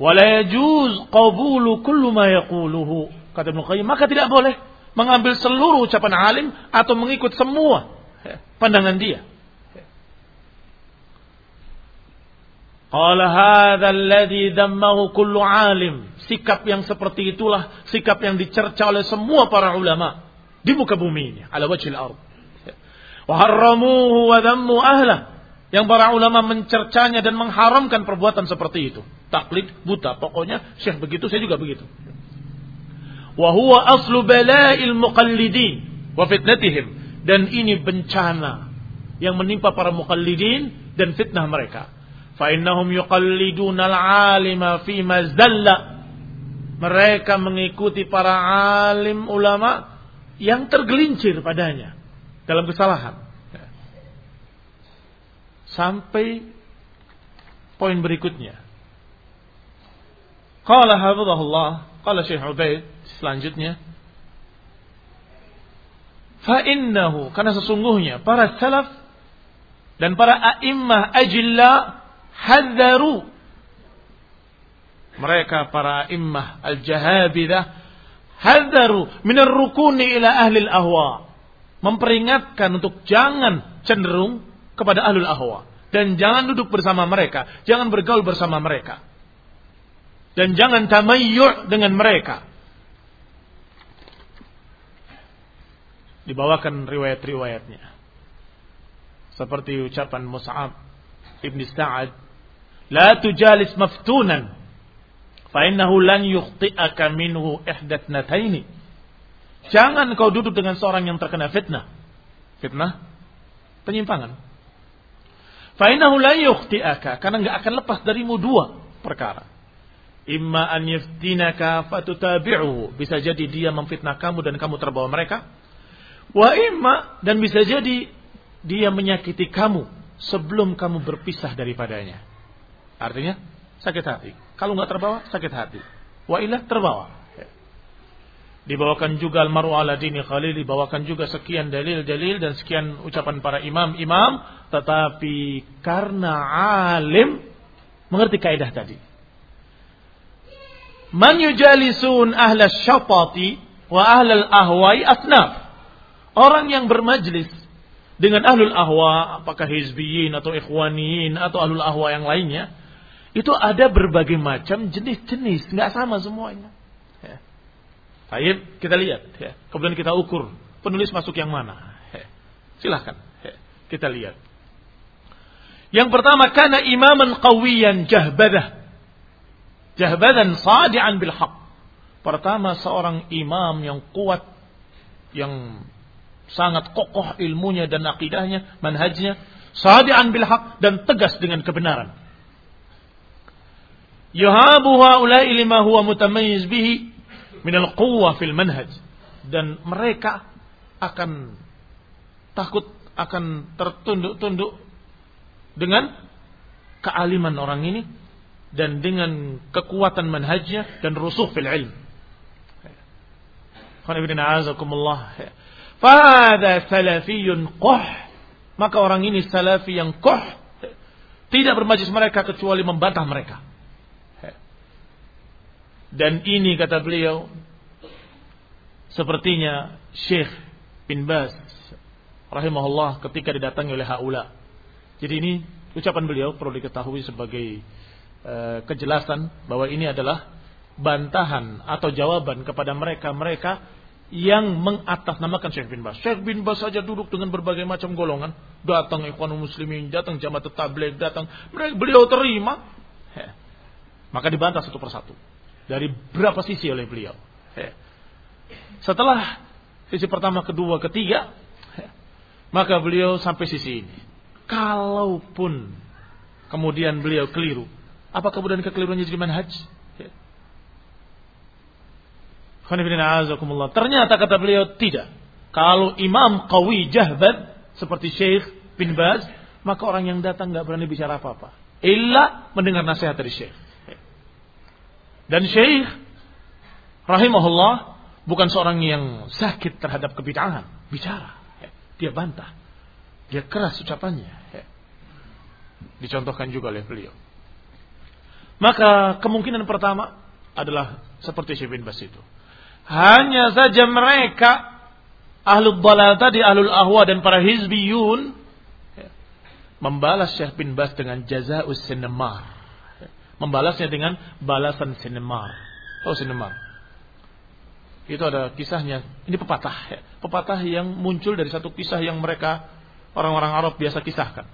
Wala yajuz qabulu kullu ma yaquluhu. Kata Ibnu Qayyim, maka tidak boleh mengambil seluruh ucapan alim atau mengikut semua pandangan dia. Qala hadha alladhi dammahu kullu alim. Sikap yang seperti itulah sikap yang dicerca oleh semua para ulama di muka bumi ini, ala wajhil ard. Wa harramuhu wa dammu ahla. Yang para ulama mencercanya dan mengharamkan perbuatan seperti itu. Taklid buta, pokoknya syekh begitu, saya juga begitu. Wa huwa aslu bala'il muqallidin wa fitnatihim. Dan ini bencana yang menimpa para muqallidin dan fitnah mereka fa innahum yuqalliduna al-alima fi mazdalla mereka mengikuti para alim ulama yang tergelincir padanya dalam kesalahan. Sampai poin berikutnya. Qala hafizahullah qala syekh Ubaid selanjutnya. fa innahu karena sesungguhnya para salaf dan para a'immah ajilla hadzaru. Mereka para immah al-jahabidah hadzaru minar rukuni ila ahli al-ahwa memperingatkan untuk jangan cenderung kepada ahlul ahwa. Dan jangan duduk bersama mereka. Jangan bergaul bersama mereka. Dan jangan tamayyu' dengan mereka. Dibawakan riwayat-riwayatnya. Seperti ucapan Mus'ab ibn Sa'ad La tujalis maftunan. Fa'innahu lan yukhti'aka minhu ihdatnataini. Jangan kau duduk dengan seorang yang terkena fitnah. Fitnah? Penyimpangan. Fa'innahu lan yukhti'aka. Karena nggak akan lepas darimu dua perkara. Imma an yaftinaka fatutabi'uhu. Bisa jadi dia memfitnah kamu dan kamu terbawa mereka. Wa imma dan bisa jadi dia menyakiti kamu sebelum kamu berpisah daripadanya. Artinya sakit hati. Kalau nggak terbawa, sakit hati. Wa ilah terbawa. Dibawakan juga al-maru ala dini khalil, dibawakan juga sekian dalil-dalil dan sekian ucapan para imam-imam, tetapi karena alim mengerti kaidah tadi. Man yujalisun ahla syatati wa ahla ahwai asnaf. Orang yang bermajlis dengan ahlul ahwa, apakah hizbiyin atau ikhwaniyin atau ahlul ahwa yang lainnya, itu ada berbagai macam jenis-jenis, nggak sama semuanya. Ya. Ayo kita lihat, ya. kemudian kita ukur penulis masuk yang mana. Ya. Silahkan, ya. kita lihat. Yang pertama, karena imaman qawiyan jahbadah. Jahbadan sadi'an bil haq. Pertama, seorang imam yang kuat, yang sangat kokoh ilmunya dan akidahnya, manhajnya, sadi'an bil haq dan tegas dengan kebenaran yuhabu haula'i lima huwa mutamayyiz bihi al quwwah fil manhaj dan mereka akan takut akan tertunduk-tunduk dengan kealiman orang ini dan dengan kekuatan manhajnya dan rusuh fil ilm. Fahada salafiyun qoh. Maka orang ini salafi yang qoh. Tidak bermajlis mereka kecuali membantah mereka. Dan ini kata beliau sepertinya Syekh bin Baz rahimahullah ketika didatangi oleh haula. Jadi ini ucapan beliau perlu diketahui sebagai uh, kejelasan bahwa ini adalah bantahan atau jawaban kepada mereka-mereka yang mengatasnamakan Syekh bin Bas. Syekh bin Bas saja duduk dengan berbagai macam golongan. Datang ikhwan muslimin, datang jamaah tabligh, datang. Beliau terima. Maka dibantah satu persatu. Dari berapa sisi oleh beliau. He. Setelah sisi pertama, kedua, ketiga. He. Maka beliau sampai sisi ini. Kalaupun kemudian beliau keliru. Apa kemudian kekeliruannya jadi manhaj? Ternyata kata beliau tidak. Kalau imam qawi jahbad seperti Syekh bin Baz, maka orang yang datang nggak berani bicara apa-apa. Illa mendengar nasihat dari Syekh. Dan Syekh rahimahullah bukan seorang yang sakit terhadap kebid'ahan, bicara. Dia bantah. Dia keras ucapannya. Dicontohkan juga oleh beliau. Maka kemungkinan pertama adalah seperti Syekh bin Bas itu. Hanya saja mereka ahlul dalal tadi, ahlul ahwa dan para hizbiyun membalas Syekh bin Bas dengan jazaus sinemar. Membalasnya dengan balasan sinemar. Oh sinemar. Itu ada kisahnya. Ini pepatah. Pepatah yang muncul dari satu kisah yang mereka orang-orang Arab biasa kisahkan.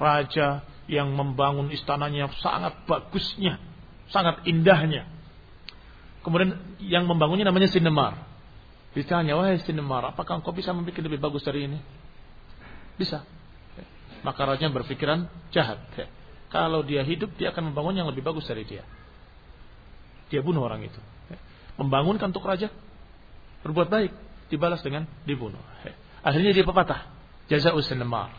Raja yang membangun istananya sangat bagusnya, sangat indahnya Kemudian yang membangunnya namanya Sinemar. Ditanya, wahai Sinemar, apakah engkau bisa membuat lebih bagus dari ini? Bisa. Maka raja berpikiran jahat. Kalau dia hidup, dia akan membangun yang lebih bagus dari dia. Dia bunuh orang itu. Membangunkan untuk raja, berbuat baik, dibalas dengan dibunuh. Akhirnya dia pepatah. Jaza'us Sinemar.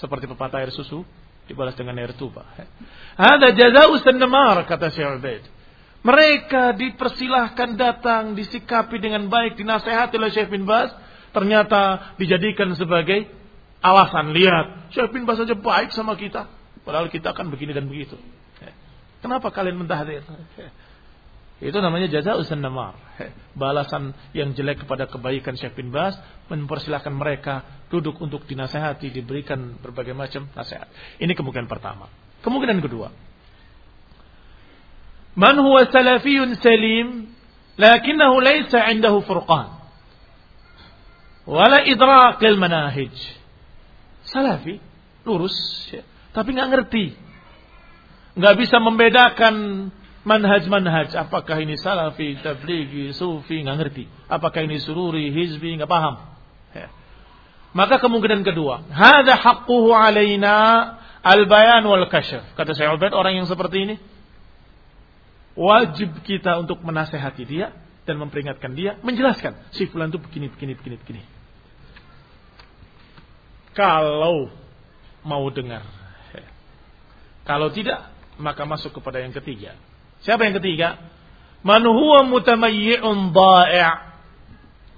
Seperti pepatah air susu, dibalas dengan air tuba. Ada jaza'us Sinemar, kata Syekh Ubaid. Mereka dipersilahkan datang, disikapi dengan baik, dinasehati oleh Syekh bin Bas. Ternyata dijadikan sebagai alasan. Lihat, Syekh bin Bas saja baik sama kita. Padahal kita akan begini dan begitu. Kenapa kalian mentahdir? Itu namanya jaza usan namar. Balasan yang jelek kepada kebaikan Syekh bin Bas mempersilahkan mereka duduk untuk dinasehati, diberikan berbagai macam nasihat. Ini kemungkinan pertama. Kemungkinan kedua. Man huwa salafiyun salim lakinnahu laysa indahu furqan. Wala idraq lil manahij. Salafi, lurus, ya tapi nggak ngerti nggak bisa membedakan manhaj-manhaj apakah ini salafi tablighi sufi nggak ngerti apakah ini sururi hizbi nggak paham ya. maka kemungkinan kedua hada haqquhu alaina al-bayan wal kasyaf kata saya orang yang seperti ini wajib kita untuk menasehati dia dan memperingatkan dia, menjelaskan si fulan itu begini, begini, begini, begini. Kalau mau dengar. Kalau tidak, maka masuk kepada yang ketiga. Siapa yang ketiga? Man huwa mutamayyi'un dha'i'.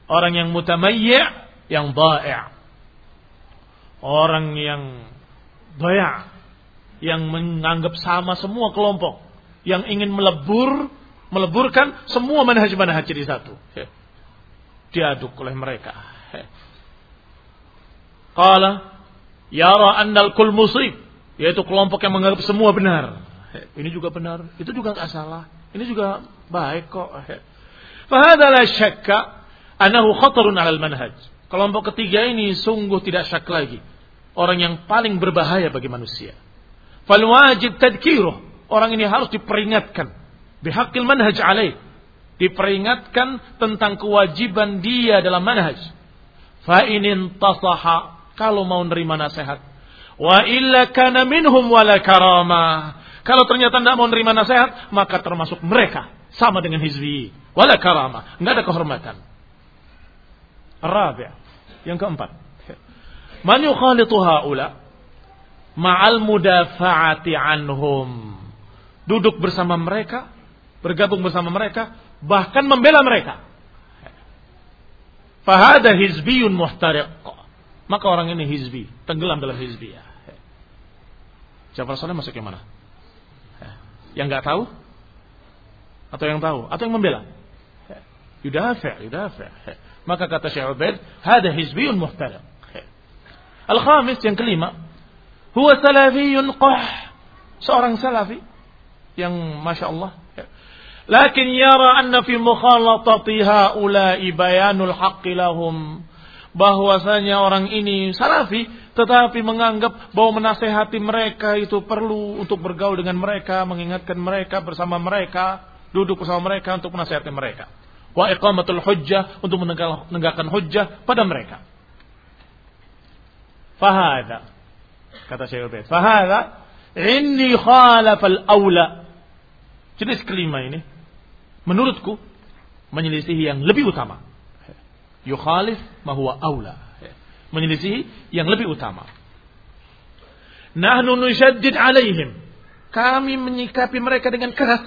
Orang yang mutamayyi' yang dha'i'. Orang yang dha'i' yang menganggap sama semua kelompok yang ingin melebur, meleburkan semua manhaj-manhaj jadi satu. Diaduk oleh mereka. Qala yara annal kul musib, yaitu kelompok yang menganggap semua benar. Ini juga benar, itu juga nggak salah. Ini juga baik kok. Fahadha la syakka anahu khatarun 'alal manhaj. Kelompok ketiga ini sungguh tidak syak lagi. Orang yang paling berbahaya bagi manusia. Fal wajib tadkiruh orang ini harus diperingatkan. Bihakil manhaj alaih. Diperingatkan tentang kewajiban dia dalam manhaj. Fa'inin tasaha. Kalau mau nerima nasihat. Wa illa kana minhum wala karama. Kalau ternyata tidak mau nerima nasihat, maka termasuk mereka. Sama dengan hizbi. Wala karama. Nggak ada kehormatan. Rabi' Yang keempat. Man yukhalitu haula ma'al mudafa'ati anhum duduk bersama mereka, bergabung bersama mereka, bahkan membela mereka. Fahada hizbiyun muhtariq. Maka orang ini hizbi, tenggelam dalam hizbiyah. Jafar Saleh masuk yang mana? Yang nggak tahu? Atau yang tahu? Atau yang membela? Yudafi' yudafi' Maka kata Syekh Ubaid, hada hizbiyun muhtariq. Al-khamis yang kelima, huwa salafiyun qah. Seorang salafi yang masya Allah. Lakin yara anna fi mukhalatati haula'i bayanul haqqi lahum. Bahwasanya orang ini salafi tetapi menganggap bahwa menasehati mereka itu perlu untuk bergaul dengan mereka, mengingatkan mereka bersama mereka, duduk bersama mereka untuk menasehati mereka. Wa iqamatul hujjah untuk menegakkan hujjah pada mereka. Fahada kata Syekh Ubaid. Fahada inni khalafal aula. Jenis kelima ini menurutku menyelisihi yang lebih utama. Yukhalif mahuwa aula. Menyelisihi yang lebih utama. Nahnu nushaddid alaihim. Kami menyikapi mereka dengan keras.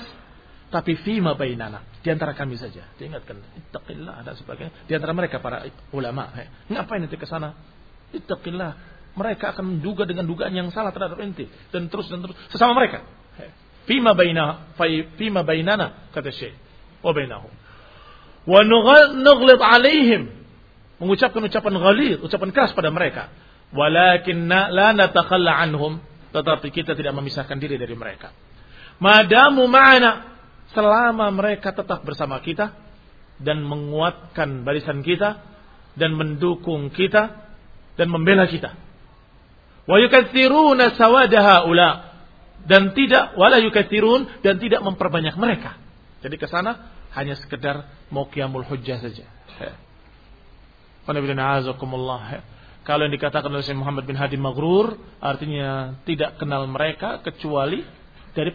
Tapi fima bainana. Di antara kami saja. Diingatkan. Ittaqillah. Dan sebagainya. Di antara mereka para ulama. Ngapain nanti ke sana? Ittaqillah. Mereka akan menduga dengan dugaan yang salah terhadap ente. Dan terus dan terus. Sesama mereka. Fima bainana. Fima bainana. Kata Syekh wa bainahum. Wa nughlid alaihim. Mengucapkan ucapan ghalid, ucapan keras pada mereka. Walakin la natakhalla anhum. Tetapi kita tidak memisahkan diri dari mereka. Madamu ma'ana. Selama mereka tetap bersama kita. Dan menguatkan barisan kita. Dan mendukung kita. Dan membela kita. Wa yukathiruna sawadaha ula. Dan tidak, wala yukathirun. Dan tidak memperbanyak mereka. Jadi ke sana hanya sekedar mau hujjah saja. Kalau yang dikatakan oleh Syekh Muhammad bin Hadi Maghrur artinya tidak kenal mereka kecuali dari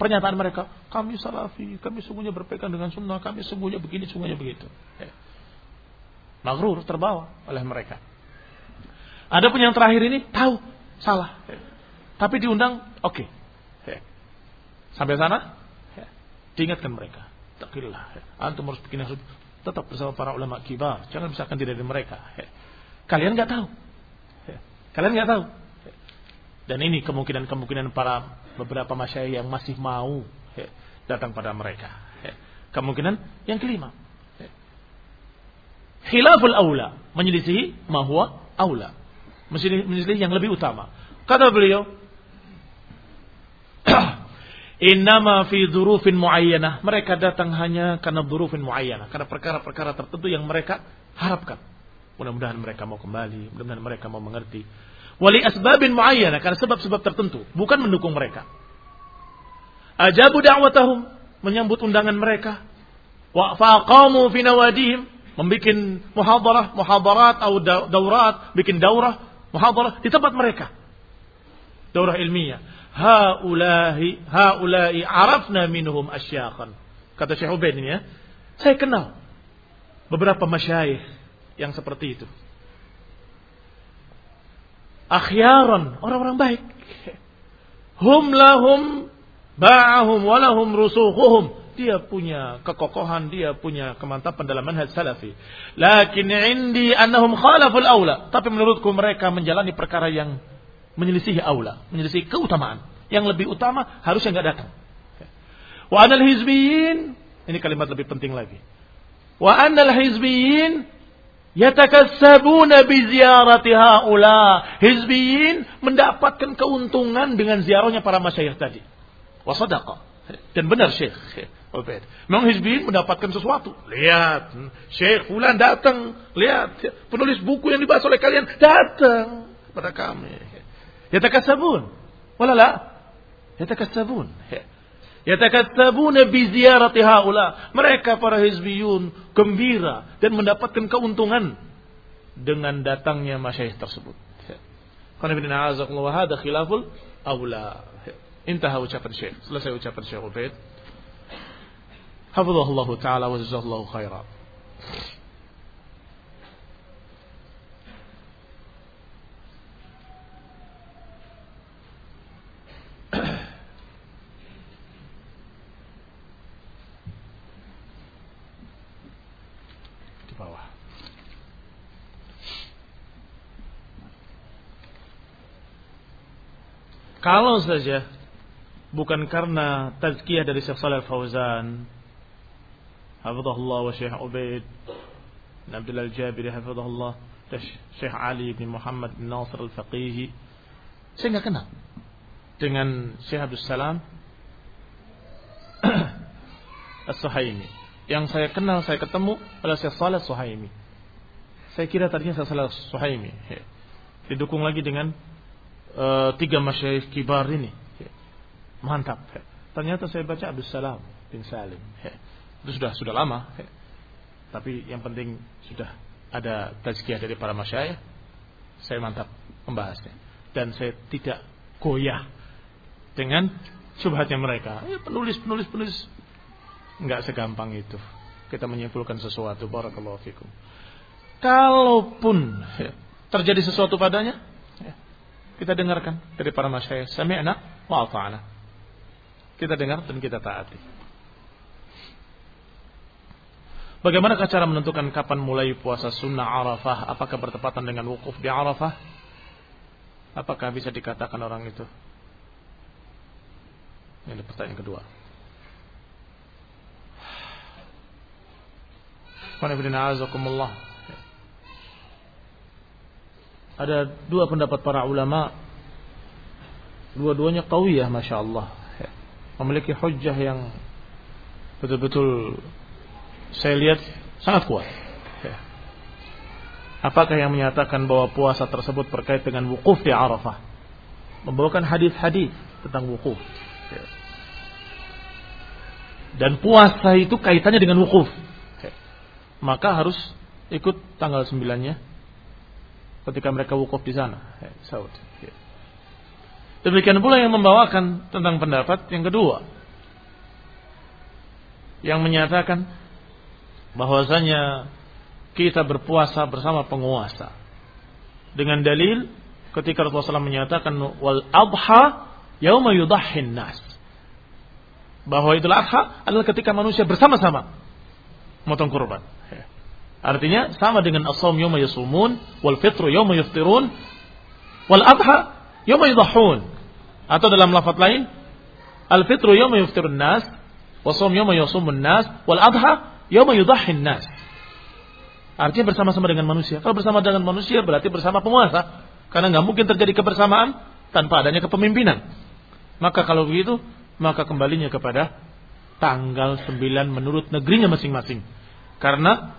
pernyataan mereka. Kami salafi, kami sungguhnya berpegang dengan sunnah, kami sungguhnya begini, sungguhnya begitu. Maghrur terbawa oleh mereka. Ada pun yang terakhir ini tahu salah. Tapi diundang, oke. Okay. Sampai sana, diingatkan mereka. Takillah. Antum harus bikin harus tetap bersama para ulama kibar. Jangan misalkan diri dari mereka. Kalian nggak tahu. Kalian nggak tahu. Dan ini kemungkinan-kemungkinan para beberapa masyayikh yang masih mau datang pada mereka. Kemungkinan yang kelima. Khilaful aula. Menyelisihi mahwa aula. Menyelisihi yang lebih utama. Kata beliau, Innama fi dzurufin muayyanah. Mereka datang hanya karena dzurufin muayyanah, karena perkara-perkara tertentu yang mereka harapkan. Mudah-mudahan mereka mau kembali, mudah-mudahan mereka mau mengerti. Wali asbabin muayyanah karena sebab-sebab tertentu, bukan mendukung mereka. Ajabu da'watahum, menyambut undangan mereka. Wa faqamu fi nawadihim, membuat muhadarah, muhadarat atau daurat, bikin daurah, muhadarah di tempat mereka. Daurah ilmiah haulahi haulai arafna minhum asyakhan. Kata Syekh Ubaid ini ya. Saya kenal beberapa masyayikh yang seperti itu. Akhyaran, orang-orang baik. Hum lahum ba'ahum walahum rusuhuhum. Dia punya kekokohan, dia punya kemantapan dalam manhaj salafi. Lakin indi annahum khalaful aula. Tapi menurutku mereka menjalani perkara yang menyelisihi aula, menyelisihi keutamaan. Yang lebih utama harusnya nggak datang. Wa anal hizbiyin, ini kalimat lebih penting lagi. Wa anal hizbiyin yatakassabuna bi ziyarati haula. Hizbiyin mendapatkan keuntungan dengan ziarahnya para masyayikh tadi. Wa sadaqa. Dan benar Syekh Ubaid. Memang Hizbiyin mendapatkan sesuatu. Lihat, Syekh Fulan datang. Lihat, penulis buku yang dibahas oleh kalian datang kepada kami. Yatakassabun. Wala la? Yatakassabun. Yatakassabun bi ziyarati haula. Mereka para hizbiyun gembira dan mendapatkan keuntungan dengan datangnya masyayikh tersebut. Karena bin a'azakumullah hada khilaful aula. Intaha ucapan Syekh. Selesai ucapan Syekh Ubaid. Hafizahullah taala wa jazakallahu. Kalau saja bukan karena tazkiyah dari Syekh Shalal Fauzan, hafizahullah wa Syekh Ubaid Abdullah Al-Jabiri hafizahullah, Syekh Ali bin Muhammad bin Nasir Al-Faqihi, saya nggak kenal dengan Syekh Abdul Salam As-Suhaimi. Yang saya kenal, saya ketemu adalah Syekh Saleh Suhaimi. Saya kira tadinya Syekh Saleh Suhaimi. Didukung lagi dengan uh, tiga masyayikh kibar ini. Mantap. Ternyata saya baca Abdul Salam bin Salim. Itu sudah sudah lama. Tapi yang penting sudah ada tazkiyah dari para masyayikh. Saya mantap membahasnya. Dan saya tidak goyah dengan subhatnya mereka. Ya, penulis, penulis, penulis Enggak segampang itu. Kita menyimpulkan sesuatu. Barakallahu fikum. Kalaupun terjadi sesuatu padanya, ya, kita dengarkan dari para masyayikh. Sami'na wa ata'na. Kita dengar dan kita taati. Bagaimana cara menentukan kapan mulai puasa sunnah Arafah? Apakah bertepatan dengan wukuf di Arafah? Apakah bisa dikatakan orang itu? Ini pertanyaan kedua. Ada dua pendapat para ulama. Dua-duanya kawiyah Masya Allah. Memiliki hujjah yang betul-betul saya lihat sangat kuat. Apakah yang menyatakan bahwa puasa tersebut terkait dengan wukuf di Arafah? Membawakan hadis-hadis tentang wukuf. Dan puasa itu kaitannya dengan wukuf maka harus ikut tanggal sembilannya ketika mereka wukuf di sana. Saud. Ya. Demikian pula yang membawakan tentang pendapat yang kedua. Yang menyatakan bahwasanya kita berpuasa bersama penguasa. Dengan dalil ketika Rasulullah SAW menyatakan wal adha yauma yudahhin nas. Bahwa idul adha adalah ketika manusia bersama-sama motong kurban. Artinya sama dengan as-saum yawma yasumun wal fitru yawma yuftirun wal adha yudhahun. Atau dalam lafaz lain al fitru yawma yuftirun nas wa saum yawma yasumun nas wal adha yudhahhin nas. Artinya bersama-sama dengan manusia. Kalau bersama dengan manusia berarti bersama penguasa. Karena nggak mungkin terjadi kebersamaan tanpa adanya kepemimpinan. Maka kalau begitu, maka kembalinya kepada tanggal 9 menurut negerinya masing-masing. Karena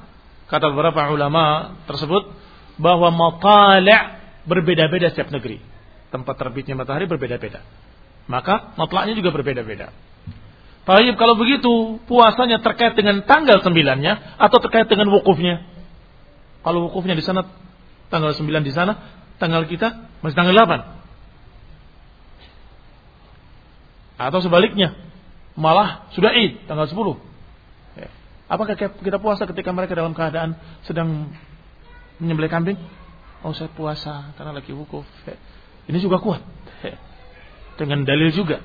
kata beberapa ulama tersebut bahwa matali' berbeda-beda setiap negeri. Tempat terbitnya matahari berbeda-beda. Maka matlaknya juga berbeda-beda. Baik, kalau begitu puasanya terkait dengan tanggal sembilannya atau terkait dengan wukufnya? Kalau wukufnya di sana tanggal sembilan di sana, tanggal kita masih tanggal delapan. Atau sebaliknya, malah sudah Id tanggal sepuluh. Apakah kita puasa ketika mereka dalam keadaan sedang menyembelih kambing? Oh saya puasa karena lagi wukuf. Ini juga kuat. Dengan dalil juga.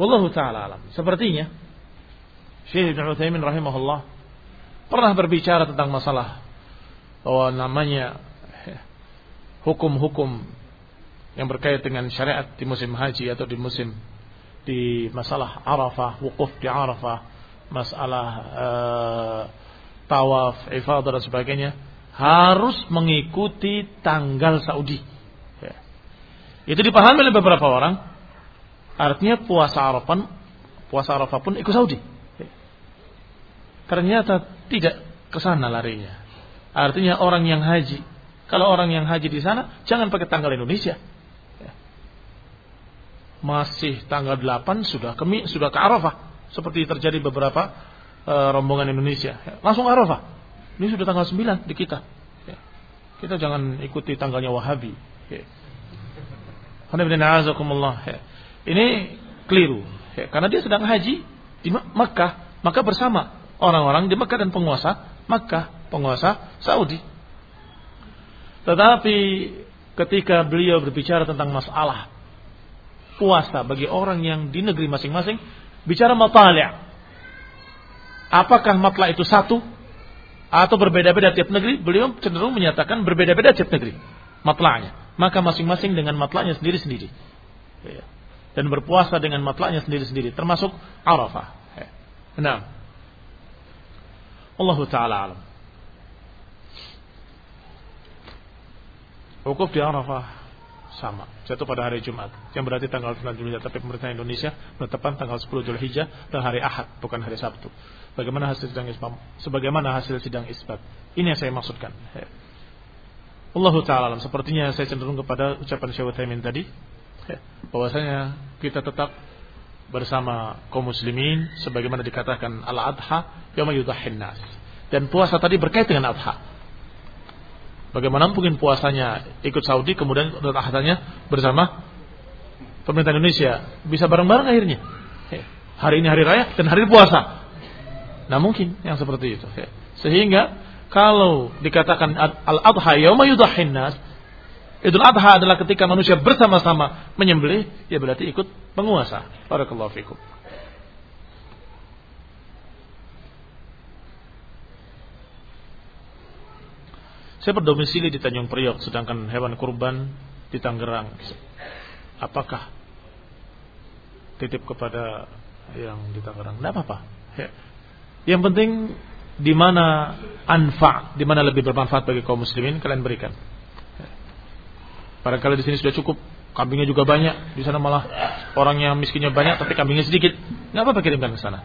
Wallahu taala alam. Sepertinya Syekh Ibn Utsaimin rahimahullah pernah berbicara tentang masalah bahwa namanya hukum-hukum yang berkait dengan syariat di musim haji atau di musim di masalah Arafah, wukuf di Arafah, masalah uh, tawaf, ifadah dan sebagainya harus mengikuti tanggal Saudi. Ya. Itu dipahami oleh beberapa orang. Artinya puasa Arafah, puasa Arafah pun ikut Saudi. Ya. Ternyata tidak ke sana larinya. Artinya orang yang haji, kalau orang yang haji di sana jangan pakai tanggal Indonesia masih tanggal 8 sudah ke sudah ke Arafah seperti terjadi beberapa e, rombongan Indonesia langsung Arafah ini sudah tanggal 9 di kita ya. kita jangan ikuti tanggalnya Wahabi ya. ya. ini keliru ya. karena dia sedang haji di Mekah maka bersama orang-orang di Mekah dan penguasa Mekah penguasa Saudi tetapi ketika beliau berbicara tentang masalah puasa bagi orang yang di negeri masing-masing bicara matali' apakah matla itu satu atau berbeda-beda tiap negeri? Beliau cenderung menyatakan berbeda-beda tiap negeri matla'nya. Maka masing-masing dengan matla'nya sendiri-sendiri. Ya. dan berpuasa dengan matla'nya sendiri-sendiri termasuk Arafah. Ya. nah Allah taala alam. Wukuf di Arafah sama. Jatuh pada hari Jumat. Yang berarti tanggal 9 Zulhijjah tapi pemerintah Indonesia menetapkan tanggal 10 Zulhijjah dan hari Ahad bukan hari Sabtu. Bagaimana hasil sidang isbat? Sebagaimana hasil sidang isbat? Ini yang saya maksudkan. Allah taala sepertinya saya cenderung kepada ucapan Syekh Utsaimin tadi. Bahwasanya kita tetap bersama kaum muslimin sebagaimana dikatakan al-adha yauma yudhahhin nas. Dan puasa tadi berkait dengan adha Bagaimana mungkin puasanya ikut Saudi kemudian akhirnya bersama pemerintah Indonesia bisa bareng-bareng akhirnya. Hari ini hari raya dan hari puasa. Nah mungkin yang seperti itu. Sehingga kalau dikatakan al-adha yauma yudahhin nas Idul Adha adalah ketika manusia bersama-sama menyembelih, ya berarti ikut penguasa. Barakallahu fikum. Saya berdomisili di Tanjung Priok, sedangkan hewan kurban di Tangerang. Apakah titip kepada yang di Tangerang? Tidak apa-apa. Ya. Yang penting di mana anfa, di mana lebih bermanfaat bagi kaum muslimin kalian berikan. Barangkali di sini sudah cukup, kambingnya juga banyak, di sana malah orang yang miskinnya banyak tapi kambingnya sedikit. Nggak apa-apa kirimkan ke sana.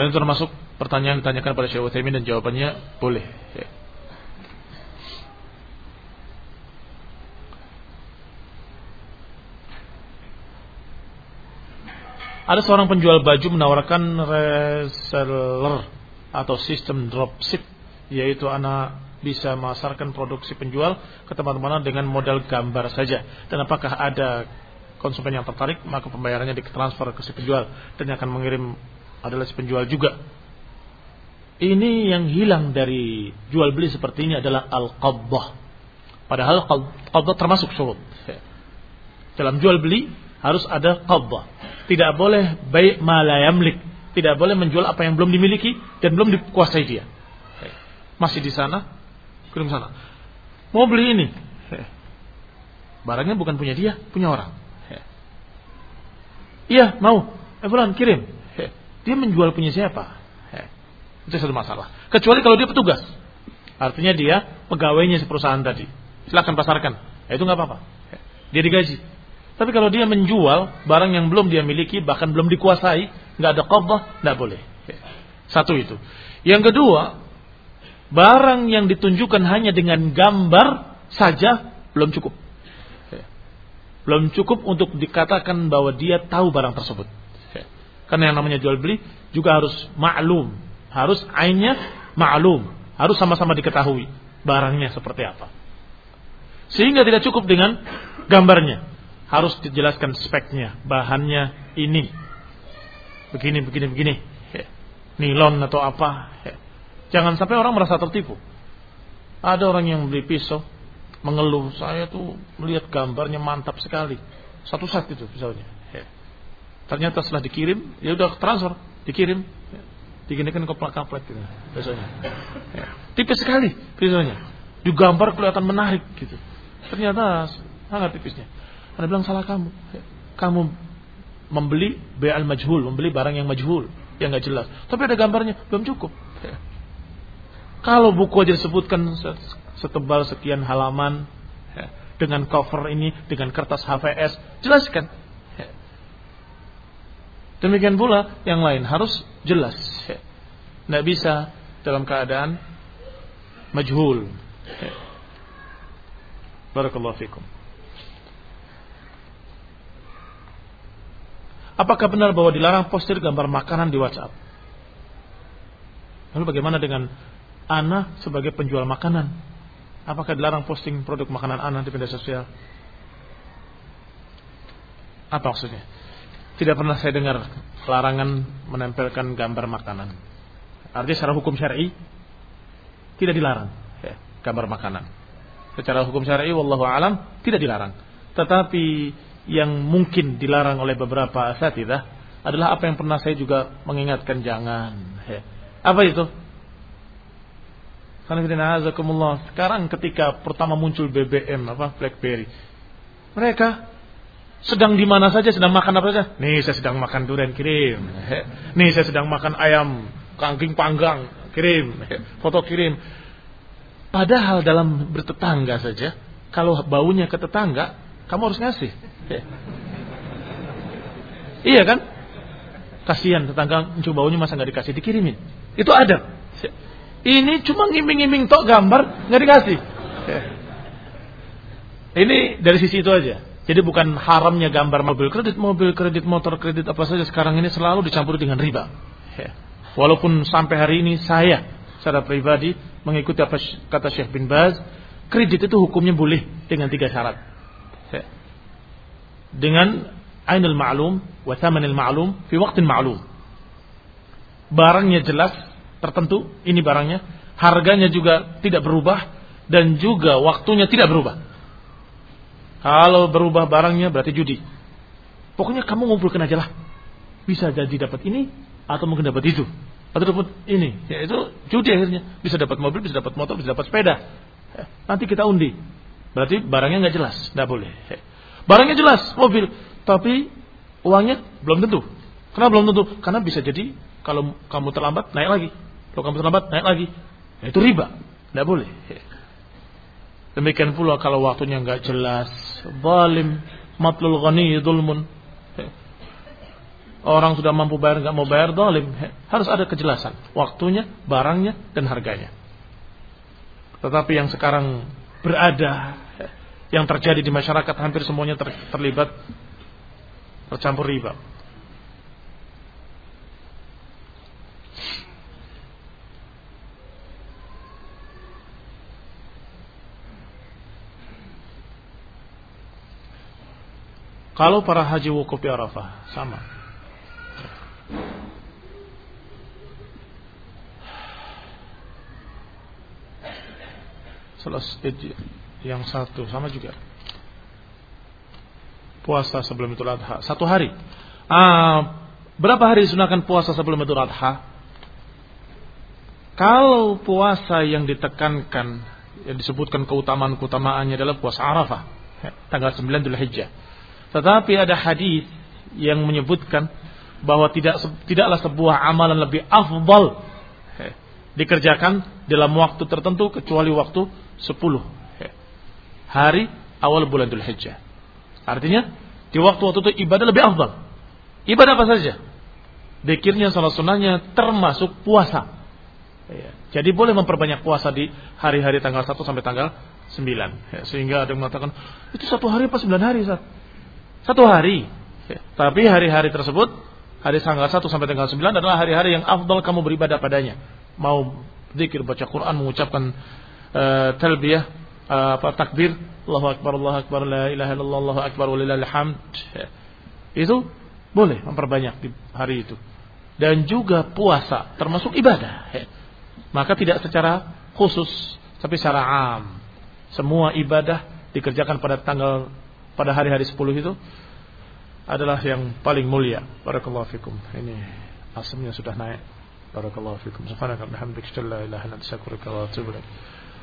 Dan termasuk pertanyaan ditanyakan pada Syekh Utsaimin dan jawabannya boleh. Ya. Ada seorang penjual baju menawarkan reseller atau sistem dropship yaitu anak bisa memasarkan produksi penjual ke teman-teman dengan modal gambar saja dan apakah ada konsumen yang tertarik maka pembayarannya ditransfer ke si penjual dan akan mengirim adalah si penjual juga. Ini yang hilang dari jual beli seperti ini adalah al-qabdah. Padahal qabdah termasuk syurut. Dalam jual beli harus ada qabdah. Tidak boleh baik malayamlik. Tidak boleh menjual apa yang belum dimiliki dan belum dikuasai dia. Masih di sana, kirim sana. Mau beli ini. Barangnya bukan punya dia, punya orang. Iya, mau. Eh, kirim. Dia menjual punya siapa? Itu satu masalah. Kecuali kalau dia petugas. Artinya dia pegawainya si perusahaan tadi. Silahkan pasarkan. Ya, itu nggak apa-apa. Dia digaji. Tapi kalau dia menjual barang yang belum dia miliki, bahkan belum dikuasai, nggak ada qabah, nggak boleh. Satu itu. Yang kedua, barang yang ditunjukkan hanya dengan gambar saja belum cukup. Belum cukup untuk dikatakan bahwa dia tahu barang tersebut. Karena yang namanya jual beli juga harus maklum, harus ainnya maklum, harus sama-sama diketahui barangnya seperti apa. Sehingga tidak cukup dengan gambarnya, harus dijelaskan speknya, bahannya ini, begini, begini, begini, nilon atau apa. Jangan sampai orang merasa tertipu. Ada orang yang beli pisau, mengeluh, saya tuh melihat gambarnya mantap sekali. Satu set itu pisaunya. Ternyata setelah dikirim, ya udah transfer, dikirim. Diginikan keplak-kaplek gitu, besoknya. Ya. Tipis sekali pisaunya. Digambar kelihatan menarik gitu. Ternyata sangat tipisnya. Anda bilang salah kamu. Ya. Kamu membeli al majhul, membeli barang yang majhul, yang nggak jelas. Tapi ada gambarnya, belum cukup. Ya. Kalau buku aja disebutkan setebal sekian halaman ya, dengan cover ini, dengan kertas HVS, jelaskan Demikian pula yang lain harus jelas. Tidak bisa dalam keadaan majhul. Barakallahu fikum. Apakah benar bahwa dilarang postir gambar makanan di WhatsApp? Lalu bagaimana dengan Ana sebagai penjual makanan? Apakah dilarang posting produk makanan Ana di media sosial? Apa maksudnya? Tidak pernah saya dengar larangan menempelkan gambar makanan. Artinya secara hukum syar'i tidak dilarang ya, gambar makanan. Secara hukum syar'i wallahu alam tidak dilarang. Tetapi yang mungkin dilarang oleh beberapa asatidah adalah apa yang pernah saya juga mengingatkan jangan. Ya. Apa itu? Sekarang ketika pertama muncul BBM apa BlackBerry, mereka sedang di mana saja, sedang makan apa saja. Nih saya sedang makan durian kirim. Nih saya sedang makan ayam kangking panggang kirim. Foto kirim. Padahal dalam bertetangga saja, kalau baunya ke tetangga, kamu harus ngasih. iya kan? Kasihan tetangga mencium baunya masa nggak dikasih, dikirimin. Itu ada. Ini cuma ngiming-ngiming tok gambar nggak dikasih. Ini dari sisi itu aja. Jadi bukan haramnya gambar mobil kredit, mobil kredit, motor kredit apa saja sekarang ini selalu dicampur dengan riba. Walaupun sampai hari ini saya secara pribadi mengikuti apa kata Syekh bin Baz, kredit itu hukumnya boleh dengan tiga syarat. Dengan ainul ma'lum wa thamanil ma'lum fi waqtin ma'lum. Barangnya jelas, tertentu, ini barangnya, harganya juga tidak berubah dan juga waktunya tidak berubah. Kalau berubah barangnya berarti judi. Pokoknya kamu ngumpulkan aja lah. Bisa jadi dapat ini atau mungkin dapat itu atau dapat ini, ya itu judi akhirnya. Bisa dapat mobil, bisa dapat motor, bisa dapat sepeda. Ya, nanti kita undi. Berarti barangnya nggak jelas, nggak boleh. Ya. Barangnya jelas, mobil, tapi uangnya belum tentu. Kenapa belum tentu? Karena bisa jadi kalau kamu terlambat naik lagi. Kalau kamu terlambat naik lagi. Ya, itu riba, nggak boleh. Demikian pula kalau waktunya nggak jelas, zalim, matlul ghani, zulmun. Orang sudah mampu bayar nggak mau bayar dolim harus ada kejelasan. Waktunya barangnya dan harganya. Tetapi yang sekarang berada yang terjadi di masyarakat hampir semuanya ter, terlibat tercampur riba Kalau para haji wukuf di Arafah sama Selesai yang satu sama juga. Puasa sebelum itu Adha satu hari. Ah, berapa hari disunahkan puasa sebelum itu Adha? Kalau puasa yang ditekankan yang disebutkan keutamaan-keutamaannya adalah puasa Arafah tanggal 9 Dzulhijjah. Tetapi ada hadis yang menyebutkan bahwa tidak tidaklah sebuah amalan lebih afdal dikerjakan dalam waktu tertentu kecuali waktu 10 hari awal bulan Dhul Hijjah. Artinya di waktu-waktu itu ibadah lebih afdal. Ibadah apa saja? Dikirnya salah sunnahnya termasuk puasa. Ya. Jadi boleh memperbanyak puasa di hari-hari tanggal 1 sampai tanggal 9. Ya, sehingga ada yang mengatakan, itu satu hari apa 9 hari? Sat? Satu hari. Tapi hari-hari tersebut, hari tanggal 1 sampai tanggal 9 adalah hari-hari yang afdal kamu beribadah padanya. Mau zikir, baca Quran, mengucapkan uh, talbiyah uh, takbir Allahu akbar Allahu akbar la ilaha illallah Allahu akbar walillahil hamd itu boleh memperbanyak di hari itu dan juga puasa termasuk ibadah maka tidak secara khusus tapi secara am semua ibadah dikerjakan pada tanggal pada hari-hari 10 itu adalah yang paling mulia. Barakallahu fikum. Ini asamnya sudah naik. Barakallahu fikum. Subhanaka bihamdika la ilaha illa anta astaghfiruka wa atubu ilaik.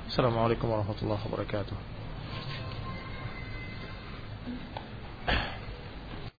Assalamualaikum warahmatullahi wabarakatuh.